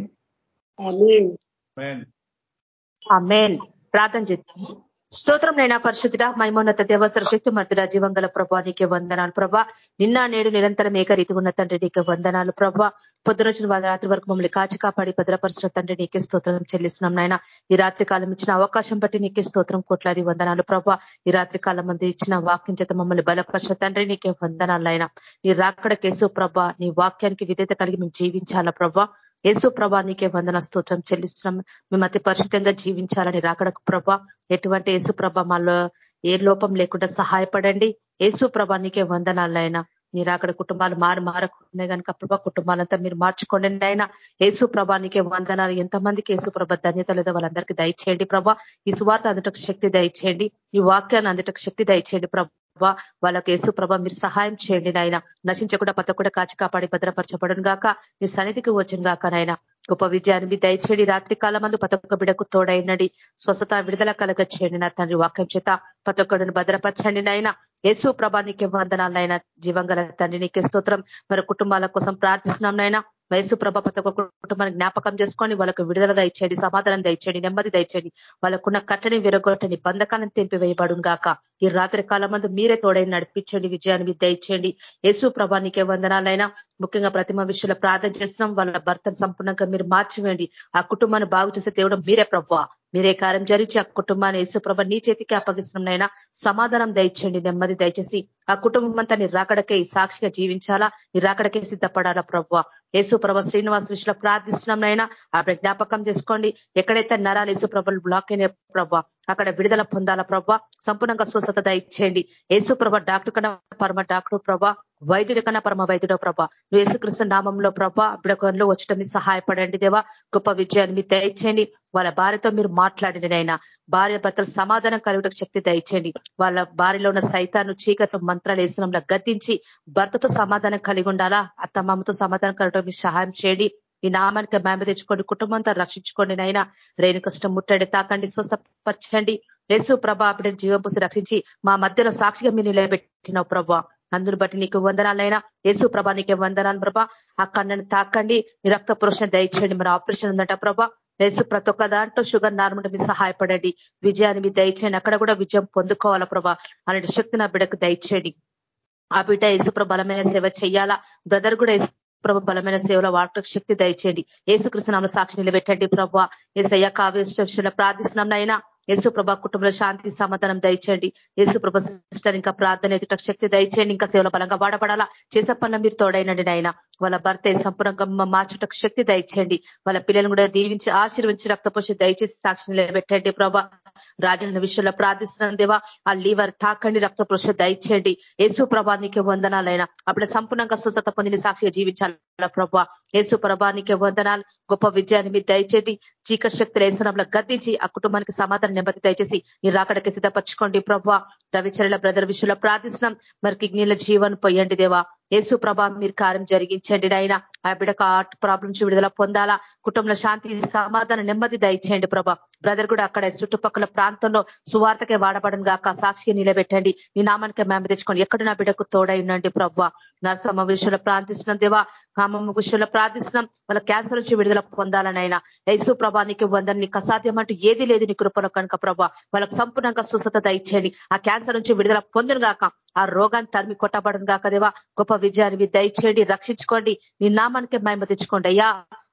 ప్రార్థన చేస్తాము స్తోత్రం నైనా పరిశుద్ధుడ మైమోన్నత దేవ సరశక్తి మధుర జీవంగల ప్రభా నీకే వందనాలు ప్రభా. నిన్న నేడు నిరంతరం ఏకరీతి ఉన్న తండ్రి నీకే వందనాలు ప్రభా. పొద్దురోజున రాత్రి వరకు మమ్మల్ని కాచి కాపాడి భద్రపరిచిన తండ్రి నీకే స్తోత్రం చెల్లిస్తున్నాం నాయన. ఈ రాత్రి కాలం ఇచ్చిన అవకాశం బట్టి నీకే స్తోత్రం కోట్లాది వందనాలు ప్రభా. ఈ రాత్రి కాలం మంది ఇచ్చిన వాక్యం చేత మమ్మల్ని బలపరిచిన తండ్రి నీకే వందనాలు నాయన. నీ రాక్కడ కేసు ప్రభా నీ వాక్యానికి విధేత కలిగి మేము జీవించాలా ప్రభా. యేసు ప్రభా నీకే వందన స్తోత్రం చెల్లిస్తున్నాం. మేము అతి పరిశుద్ధంగా జీవించాలని రాకడకు ప్రభా ఎటువంటి యేసు ప్రభ మాలో ఏ లోపం లేకుండా సహాయపడండి. యేసు ప్రభా నీకే వందనాలైనా. మీరు అక్కడ కుటుంబాలు మారు మారకున్నాయి కనుక ప్రభా కుటుంబాలంతా మీరు మార్చుకోండి అయినా యేసు ప్రభానికే వందనాలు. ఎంతమందికి యేసు ప్రభ ధన్యత లేదో వాళ్ళందరికీ దయచేయండి ప్రభా. ఈ సువార్త అందుటకు శక్తి దయచేయండి. ఈ వాక్యాన్ని అందుటకు శక్తి దయచేయండి ప్రభా. వాళ్ళకి యేసు ప్రభ మీరు సహాయం చేయండి నాయన. నశించకుండా పతకుండా కాచి కాపాడి భద్రపరచబడును గాక. మీ సన్నిధికి వచ్చిన గాక నాయన. గొప్ప విజయాన్ని మీ దయచేయండి. రాత్రి కాలం మందు పతొక్క బిడకు తోడైనడి. స్వస్థత విడుదల కలగ చేయండి నా తండ్రి వాక్యం చేత. పతొక్కడును భద్రపరచండి నాయన. యేసు ప్రభానికి వందనాలైనా జీవంగల తండ్రి నీకే స్తోత్రం. మరి కుటుంబాల కోసం ప్రార్థిస్తున్నాం నాయన. వయసు ప్రభ పతొక్క కుటుంబాన్ని జ్ఞాపకం చేసుకొని వాళ్ళకు విడుదల దయచేయండి సమాధానం దయచేయండి నెమ్మది దయచేయండి. వాళ్ళకున్న కట్టని విరగొట్టని బంధకాలను తెంపివేయబడును గాక. ఈ రాత్రి కాలం మందు మీరే తోడైన నడిపించండి విజయాన్ని దయచేయండి. యేసు ప్రభానికే వందనాలైనా. ముఖ్యంగా ప్రతిమ విషయంలో ప్రార్థన చేస్తున్నాం. వాళ్ళ భర్తను సంపూర్ణంగా మీరు మార్చివేయండి. ఆ కుటుంబాన్ని బాగు చేసే దేవుడు మీరే ప్రభావ. మీరే కార్యం జరిచి ఆ కుటుంబాన్ని యేసుప్రభ నీ చేతికి అప్పగిస్తున్నాయినా సమాధానం దయచేయండి నెమ్మది దయచేసి. ఆ కుటుంబం అంతా నీ రాకడకే సాక్షిగా జీవించాలా? నీ రాకడకే సిద్ధపడాలా ప్రభావ? యేసుప్రభ శ్రీనివాస్ విషయంలో ప్రార్థిస్తున్నాం నైనా ఆ జ్ఞాపకం చేసుకోండి. ఎక్కడైతే నరాలు యేసుప్రభలు బ్లాక్ అయిన ప్రభావ అక్కడ విడుదల పొందాల ప్రభా? సంపూర్ణంగా స్వస్థత ఇచ్చేయండి యేసు ప్రభ డాక్టర్ కన్నా పరమ డాక్టర్ ప్రభా వైద్యుడి కన్నా పరమ వైద్యుడో ప్రభా. నువ్వు యేసుకృష్ణ నామంలో ప్రభా బిడకంలో వచ్చటం సహాయపడండి దేవా. గొప్ప విజయాన్ని మీరు దయచేయండి. వాళ్ళ భార్యతో మీరు మాట్లాడండి అయినా భార్య భర్తలు సమాధానం కలుగుటకు శక్తి దయచేయండి. వాళ్ళ భార్యలో ఉన్న సైతాన్ని చీకట్లు మంత్రాలు వేసినంలో గద్దించి భర్తతో సమాధానం కలిగి ఉండాలా? అత్తమ్మతో సమాధానం కలగటం సహాయం చేయండి. ఈ నామానికి మేమ తెచ్చుకోండి కుటుంబంతో రక్షించుకోండి నైనా రేణు కష్టం ముట్టండి తాకండి స్వస్థపరచండి. యేసు ప్రభ అప్పుడే జీవపూసి రక్షించి మా మధ్యలో సాక్షిగా మీరు నిలబెట్టినావు ప్రభా. అందును బట్టి నీకు వందనాలైనా యేసు ప్రభా నీకే వందనాలు ప్రభా. ఆ కన్నను తాకండి మీ రక్త పురుషణ దయచేయండి. మరి ఆపరేషన్ ఉందంట ప్రభా. యేసు ప్రతి ఒక్క దాంట్లో షుగర్ నార్మల్ మీరు సహాయపడండి. విజయాన్ని మీరు దయచేయండి. అక్కడ కూడా విజయం పొందుకోవాలా ప్రభా? అలాంటి శక్తి నా బిడకు దయచేయండి. ఆ బిడ్డ యేసుప్ర బలమైన సేవ చెయ్యాలా బ్రదర్ కూడా ప్రభు బలమైన సేవలో వాటకు శక్తి దయచేయండి. ఏసుకృష్ణ సాక్షి నిలబెట్టండి ప్రభావ ఏసయ్య కావ్య ప్రార్థిస్తున్నాం నాయన. యేసు ప్రభా కుటుంబంలో శాంతి సమాధానం దయచేయండి. యేసుప్రభ సిస్టర్ ఇంకా ప్రార్థన ఎదుట శక్తి దయచేయండి. ఇంకా సేవల బలంగా వాడబడాలా? చేసే పనులు మీరు తోడైనండి నాయన. వాళ్ళ భర్త సంపూర్ణంగా మార్చుటకు శక్తి దయచేయండి. వాళ్ళ పిల్లలను కూడా దీవించి ఆశీర్వించి రక్తపోషి దయచేసి సాక్షి నిలబెట్టండి ప్రభా. రాజన్న విషయంలో ప్రార్థిస్తున్నాను దేవా. ఆ లీవర్ తాకండి రక్తపోష దయచేయండి. యేసు ప్రభానికి వందనాలైనా అప్పుడు సంపూర్ణంగా స్వస్థత పొందిన సాక్షిగా జీవించాల ప్రభా? యేసు ప్రభానికి వందనాలు. గొప్ప విజయాన్ని మీరు దయచేయండి. చీకటి శక్తులు వేసినప్పుడు గద్దించి ఆ కుటుంబానికి సమాధానం నెమ్మది దయచేసి మీరు రాకడకి సిద్ధపరచుకోండి. ప్రభా రవిచరల బ్రదర్ విషయంలో ప్రార్థిస్తున్నాం. మరి కిగ్నీల జీవన్ పోయండి దేవా. యేసు ప్రభా మీరు కార్యం జరిగించండి నాయన. ఆ బిడక ఆర్ట్ ప్రాబ్లమ్స్ విడుదల పొందాలా. కుటుంబంలో శాంతి సమాధానం నెమ్మది దయచేయండి ప్రభా. బ్రదర్ కూడా అక్కడ చుట్టుపక్కల ప్రాంతంలో సువార్తకే వాడబడను గాక సాక్షికి నిలబెట్టండి. నీ నామానికి మేము తెచ్చుకోండి ఎక్కడ నా బిడకు తోడై ఉండండి ప్రభా. నరసమ్మ విషయంలో ప్రార్థిస్తున్నాం దేవా. కామమ్మ విషయంలో ప్రార్థిస్తున్నాం. వాళ్ళ క్యాన్సర్ నుంచి విడుదల పొందాలనైనా యేసు ప్రభా నీకు వందని నీకు అసాధ్యం అంటూ ఏది లేదు నీ కృపలో కనుక ప్రభా. వాళ్ళకు సంపూర్ణంగా స్వస్థత దయచేయండి. ఆ క్యాన్సర్ నుంచి విడుదల పొందును గాక. ఆ రోగాన్ని తరిమి కొట్టబడును కాకదేవా గొప్ప విజయాన్ని దయచేయండి రక్షించుకోండి. నీ నామానికి మహిమ తెచ్చుకోండి అయ్యా.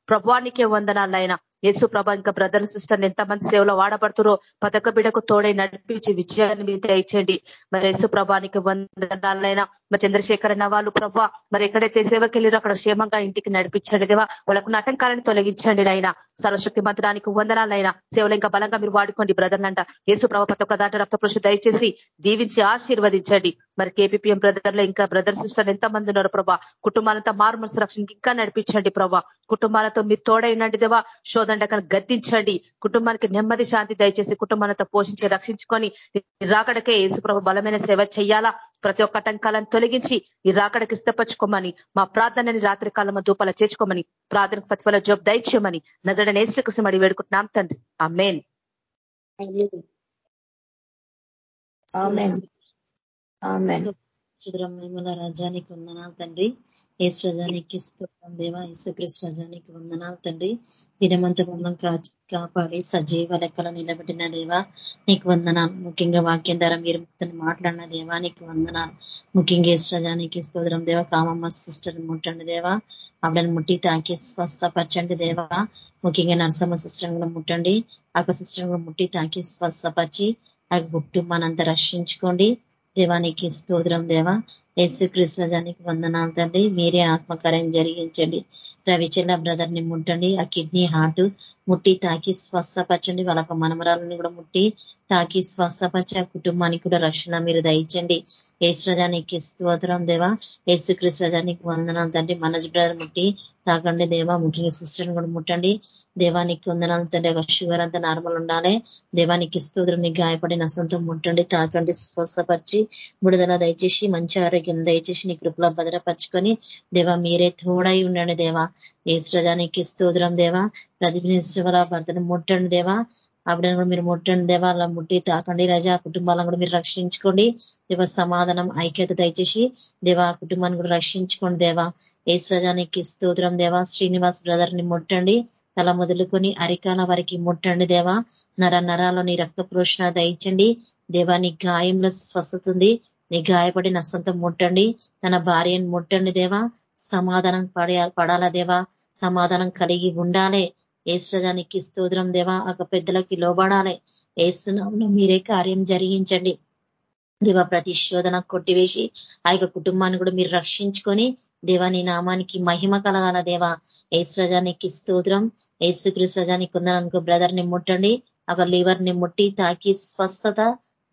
ప్రభానికే వందనాలైనా యేసు ప్రభా ఇంకా బ్రదర్ సిస్టర్ ఎంతమంది సేవలో వాడబడుతురో పథక బిడకు తోడై నడిపించి విజయాన్ని మీద దయచేయండి మరి యేసు ప్రభానికి వందనాలైనా. మరి చంద్రశేఖర్ అన్న వాళ్ళు ప్రభ మరి ఎక్కడైతే సేవకి వెళ్ళారో అక్కడ క్షేమంగా ఇంటికి నడిపించండి దేవా. వాళ్ళకు నటంకాలను తొలగించండి నాయన. సర్వశక్తి మంత్రానికి వందనాలైనా. సేవలు ఇంకా బలంగా మీరు వాడుకోండి బ్రదర్ అంట యేసు ప్రభ ప్రతి దాట రక్త పురుషు దయచేసి దీవించి ఆశీర్వదించండి. మరి కేపీపీఎం బ్రదర్లో ఇంకా బ్రదర్ సిస్టర్ ఎంతమంది ఉన్నారు ప్రభా? కుటుంబాలంతా మారుమనసు రక్షణకి ఇంకా నడిపించండి ప్రభా. కుటుంబాలతో మీరు తోడైనండి దేవా. శోధండకను గద్దించండి. కుటుంబానికి నెమ్మది శాంతి దయచేసి కుటుంబాలతో పోషించి రక్షించుకొని రాకడకే యేసుప్రభ బలమైన సేవ చేయాలా? ప్రతి ఒక్క ఆటంకాలను తొలగించి ఈ రాకడకి ఇష్టపరచుకోమని మా ప్రార్థనని రాత్రి కాలంలో దూపాల చేర్చుకోమని ప్రార్థన ప్రతిఫల జోబ్ దయచేయమని నజడ నేస్టుకు మడి వేడుకుంటున్నాం తండ్రి. ఆ మెయిన్ ఆమెన్. సుధరమైన రాజానికి వందనాలు తండ్రి. ఏసు రజానికి స్తోత్రం దేవా యేసుక్రీస్తు రజానికి వందనాలు తండ్రి. దినమంతా మమ్మల్ని కాచి కాపాడి సజీవ లెక్కలు నిలబెట్టిన దేవా నీకు వందనాలు. ముఖ్యంగా వాక్యం ద్వారా మీరు మాట్లాడిన దేవా నీకు వందనాలు. ముఖ్యంగా ఏసు రజానికి స్తోత్రం దేవా కామమ్మ సిస్టర్ ముట్టండి దేవా. ఆవిడని ముట్టి తాకి స్వస్థపరచండి దేవా. ముఖ్యంగా నరసమ్మ సిస్టర్ కూడా ముట్టండి. ఆక సిస్టర్ కూడా ముట్టి తాకి స్వస్థపరిచి ఆ కుటుంబానంతా రక్షించుకోండి. దేవానికి స్తోత్రం దేవ. యేసు కృష్ణజానికి వందనాలు తండ్రి. మీరే ఆత్మకార్యం జరిగించండి. రవిచెల్ల బ్రదర్ని ముట్టండి. ఆ కిడ్నీ హార్ట్ ముట్టి తాకి స్వస్థపరచండి. వాళ్ళ మనమరాలని కూడా ముట్టి తాకి స్వస్థపరిచి కుటుంబానికి కూడా రక్షణ మీరు దయచండి. ఏసుజానికి స్తోత్రం దేవా. యేసుకృష్ణజానికి వందనాలు తండ్రి. మనజ్ బ్రదర్ ముట్టి తాకండి దేవా. ముఖ్యంగా సిస్టర్ని కూడా ముట్టండి. దేవానికి వందనాలు తండ్రి. ఒక షుగర్ అంతా నార్మల్ ఉండాలి. దేవానికి స్తోత్రం. గాయపడిన సొంతం ముట్టండి. తాకండి. స్వస్థపరిచి విడుదల దయచేసి మంచి ఆరోగ్యం దయచేసి నీ కృపలో భద్రపరుచుకొని దేవా మీరే తోడై ఉండండి దేవా. ఏ సృజానికి స్తోత్రం దేవా. ప్రతినిధించగల భర్తను ముట్టండి దేవా. ఆవిడని కూడా మీరు ముట్టండి దేవా. అలా ముట్టి తాకండి. రజా కుటుంబాలను కూడా మీరు రక్షించుకోండి. దేవ సమాధానం ఐక్యత దయచేసి దేవా కుటుంబాన్ని కూడా రక్షించుకోండి దేవా. ఏ సృజానికి స్తోత్రం దేవా. శ్రీనివాస్ బ్రదర్ని ముట్టండి. తల మొదలుకొని అరికాల వారికి ముట్టండి దేవా. నర నరాలని రక్త ప్రోషణ దయించండి దేవా గాయంలో స్వస్థత ఉంది. నీ గాయపడి నష్టంతో ముట్టండి. తన భార్యను ముట్టండి దేవా. సమాధానం పడాలా దేవా. సమాధానం కలిగి ఉండాలే. ఏసుజానికి స్తోత్రం దేవా. ఒక పెద్దలకి లోబడాలి. ఏసునంలో మీరే కార్యం జరిగించండి. దేవ ప్రతి శోధన కొట్టివేసి ఆ యొక్క కుటుంబాన్ని కూడా మీరు రక్షించుకొని దేవా నీ నామానికి మహిమ కలగాల దేవా. ఏసుజానికి స్తోత్రం. ఏసుకృష్ణజానికి ఉందనుకో బ్రదర్ని ముట్టండి. ఒక లివర్ని ముట్టి తాకి స్వస్థత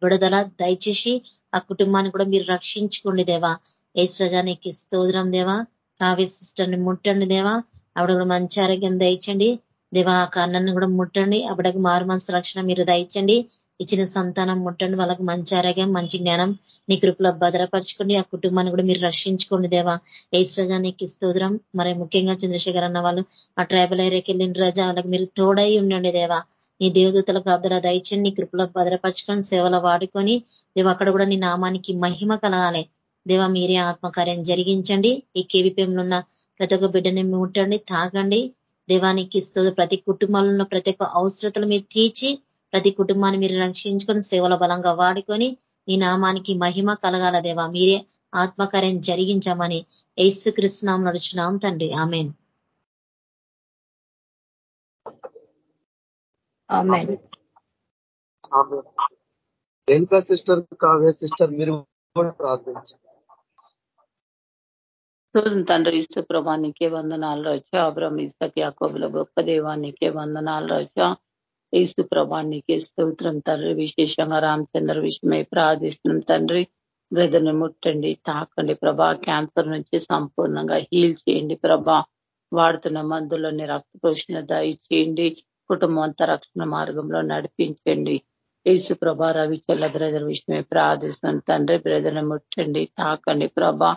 విడుదల దయచేసి ఆ కుటుంబాన్ని కూడా మీరు రక్షించుకోండి దేవా. ఏసురజానికి స్తోత్రం దేవా. కావ్య సిస్టర్ని ముట్టండి దేవా. ఆవిడ కూడా మంచి ఆరోగ్యం దయచండి. దేవా ఆ కన్నన్ని కూడా ముట్టండి. ఆవిడకి మారు మనసు రక్షణ మీరు దయచండి. ఇచ్చిన సంతానం ముట్టండి. వాళ్ళకి మంచి ఆరోగ్యం మంచి జ్ఞానం నీ కృపలో భద్రపరచుకోండి. ఆ కుటుంబాన్ని కూడా మీరు రక్షించుకోండి దేవా. ఏసురజానికి స్తోత్రం. మరి ముఖ్యంగా చంద్రశేఖర్ అన్న వాళ్ళు ఆ ట్రైబల్ ఏరియాకి వెళ్ళిన రాజా వాళ్ళకి మీరు తోడై ఉండండి దేవా. నీ దేవదూతలకు అద్దర దయచండి నీ కృపలో భద్రపరచుకొని సేవలు వాడుకొని దేవ అక్కడ కూడా నీ నామానికి మహిమ కలగాలి. దేవ మీరే ఆత్మకార్యం జరిగించండి. ఈ కేవీపీఎంలో ఉన్న ప్రతి ఒక్క బిడ్డని ముట్టండి తాగండి. దేవానికి ఇస్తుంది ప్రతి ఉన్న ప్రతి ఒక్క అవసరతలు మీరు తీర్చి ప్రతి కుటుంబాన్ని మీరు రక్షించుకొని సేవల బలంగా వాడుకొని ఈ నామానికి మహిమ కలగాల. దేవా మీరే ఆత్మకార్యం జరిగించమని ఏసు నడుచున్నాం తండ్రి. Amen. Renuka sister? Kavya sister మీరు ప్రార్థించండి. తండ్రి ఇస్తు ప్రభానికే వందనాలు రచ అబ్రహం ఇస్తకి యాకోబుల గొప్ప దేవానికే వందనాలు రచ ఈసు ప్రభానికే స్తోత్రం తండ్రి. విశేషంగా రామచంద్ర విషయమై ప్రార్థిస్తున్నాం తండ్రి. బ్రదర్ని ముట్టండి తాకండి ప్రభా. క్యాన్సర్ నుంచి సంపూర్ణంగా హీల్ చేయండి ప్రభా. వాడుతున్న మందులని రక్త పోషణ దయచేయండి. కుటుంబం అంతా రక్షణ మార్గంలో నడిపించండి. యేసు ప్రభా రవిచల్ల బ్రదర్ విషయమై ప్రార్థిస్తున్నాం తండ్రి బ్రదర్ని ముట్టండి తాకండి ప్రభా.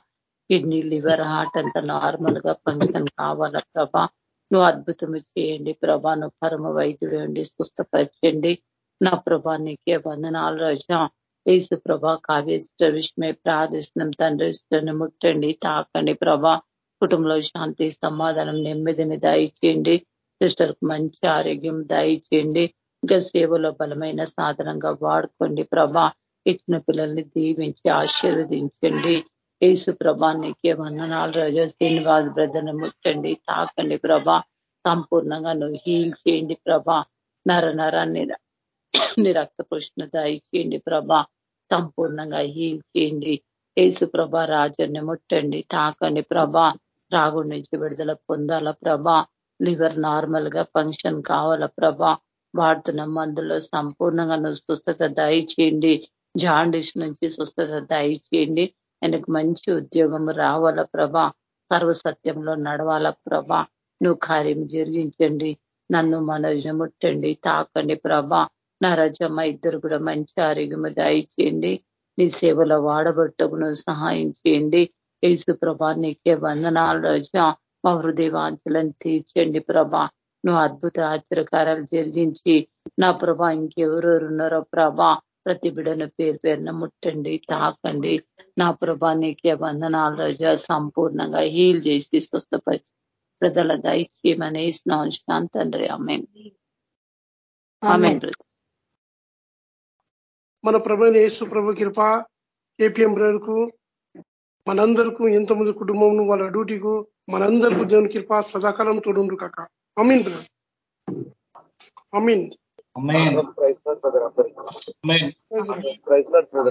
కిడ్నీ లివర్ హార్ట్ అంతా నార్మల్గా ఫంక్షన్ కావాలా ప్రభా? నువ్వు అద్భుతం చేయండి ప్రభా. నువ్వు పరమ వైద్యుడు స్వస్థపరచండి. నా ప్రభా నీకే వందనాలు రోజా. యేసు ప్రభా కావ్య విషయమై ప్రార్థిస్తున్నాం తండ్రి ఇష్టని ముట్టండి తాకండి ప్రభా. కుటుంబంలో శాంతి సమాధానం నెమ్మదిని దయచేయండి. సిస్టర్కు మంచి ఆరోగ్యం దయచేయండి. ఇంకా సేవలో బలమైన సాధనంగా వాడుకోండి. ప్రభా ఇచ్చిన పిల్లల్ని దీవించి ఆశీర్వదించండి. యేసు ప్రభా నీకే వందనాలు. రజా శ్రీనివాస్ బ్రదర్ని ముట్టండి తాకండి ప్రభా. సంపూర్ణంగా నువ్వు హీల్ చేయండి ప్రభా. నర నరాన్ని నీ రక్త దయచేయండి ప్రభా. సంపూర్ణంగా హీల్ చేయండి. యేసు ప్రభా రాజుని ముట్టండి తాకండి ప్రభా. రాగుడి నుంచి విడుదల పొందాల ప్రభా. లివర్ నార్మల్గా ఫంక్షన్ కావాల ప్రభా? వాడుతున్న మందులో సంపూర్ణంగా నువ్వు స్వస్థత దయచేయండి. జాండిస్ నుంచి స్వస్థత దయచేయండి. ఆయనకు మంచి ఉద్యోగం రావాల ప్రభా? సర్వసత్యంలో నడవాల ప్రభా? నువ్వు కార్యం జరిగించండి. నన్ను మనోజ ముట్టండి తాకండి ప్రభా. నా రజమ్మ ఇద్దరు కూడా మంచి ఆరోగ్యం దయచేయండి. నీ సేవలో వాడబట్టకు నువ్వు సహాయం చేయండి. యేసు ప్రభా నీకే వందనాలు రజ. మా హృదయవాంఛలను తీర్చండి ప్రభా నువ్వు అద్భుత ఆశ్చర్యకారాలు జరిగించి నా ప్రభా ఇంకెవరెవరు ఉన్నారో ప్రభా ప్రతి బిడను పేరు పేరున ముట్టండి తాకండి. నా ప్రభా నీకే వందనాలు రజా సంపూర్ణంగా హీల్ చేసి స్వస్థపరిచి ప్రజల దయచేయమని ఇస్తున్నాం శాంతండ్రి ఆమె ఆమె మన ప్రభుని యేసు ప్రభు కృప ఏపీఎం బ్రదర్కు మనందరకు ఎంతమంది కుటుంబం వాళ్ళ డ్యూటీకు మనందరకు దేవుని కృప సదాకాలం తోడుండ్రు కాక. Amen brother. Amen praise Lord praise.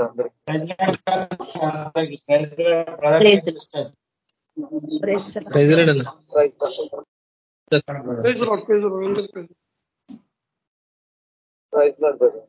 Praise Lord brother.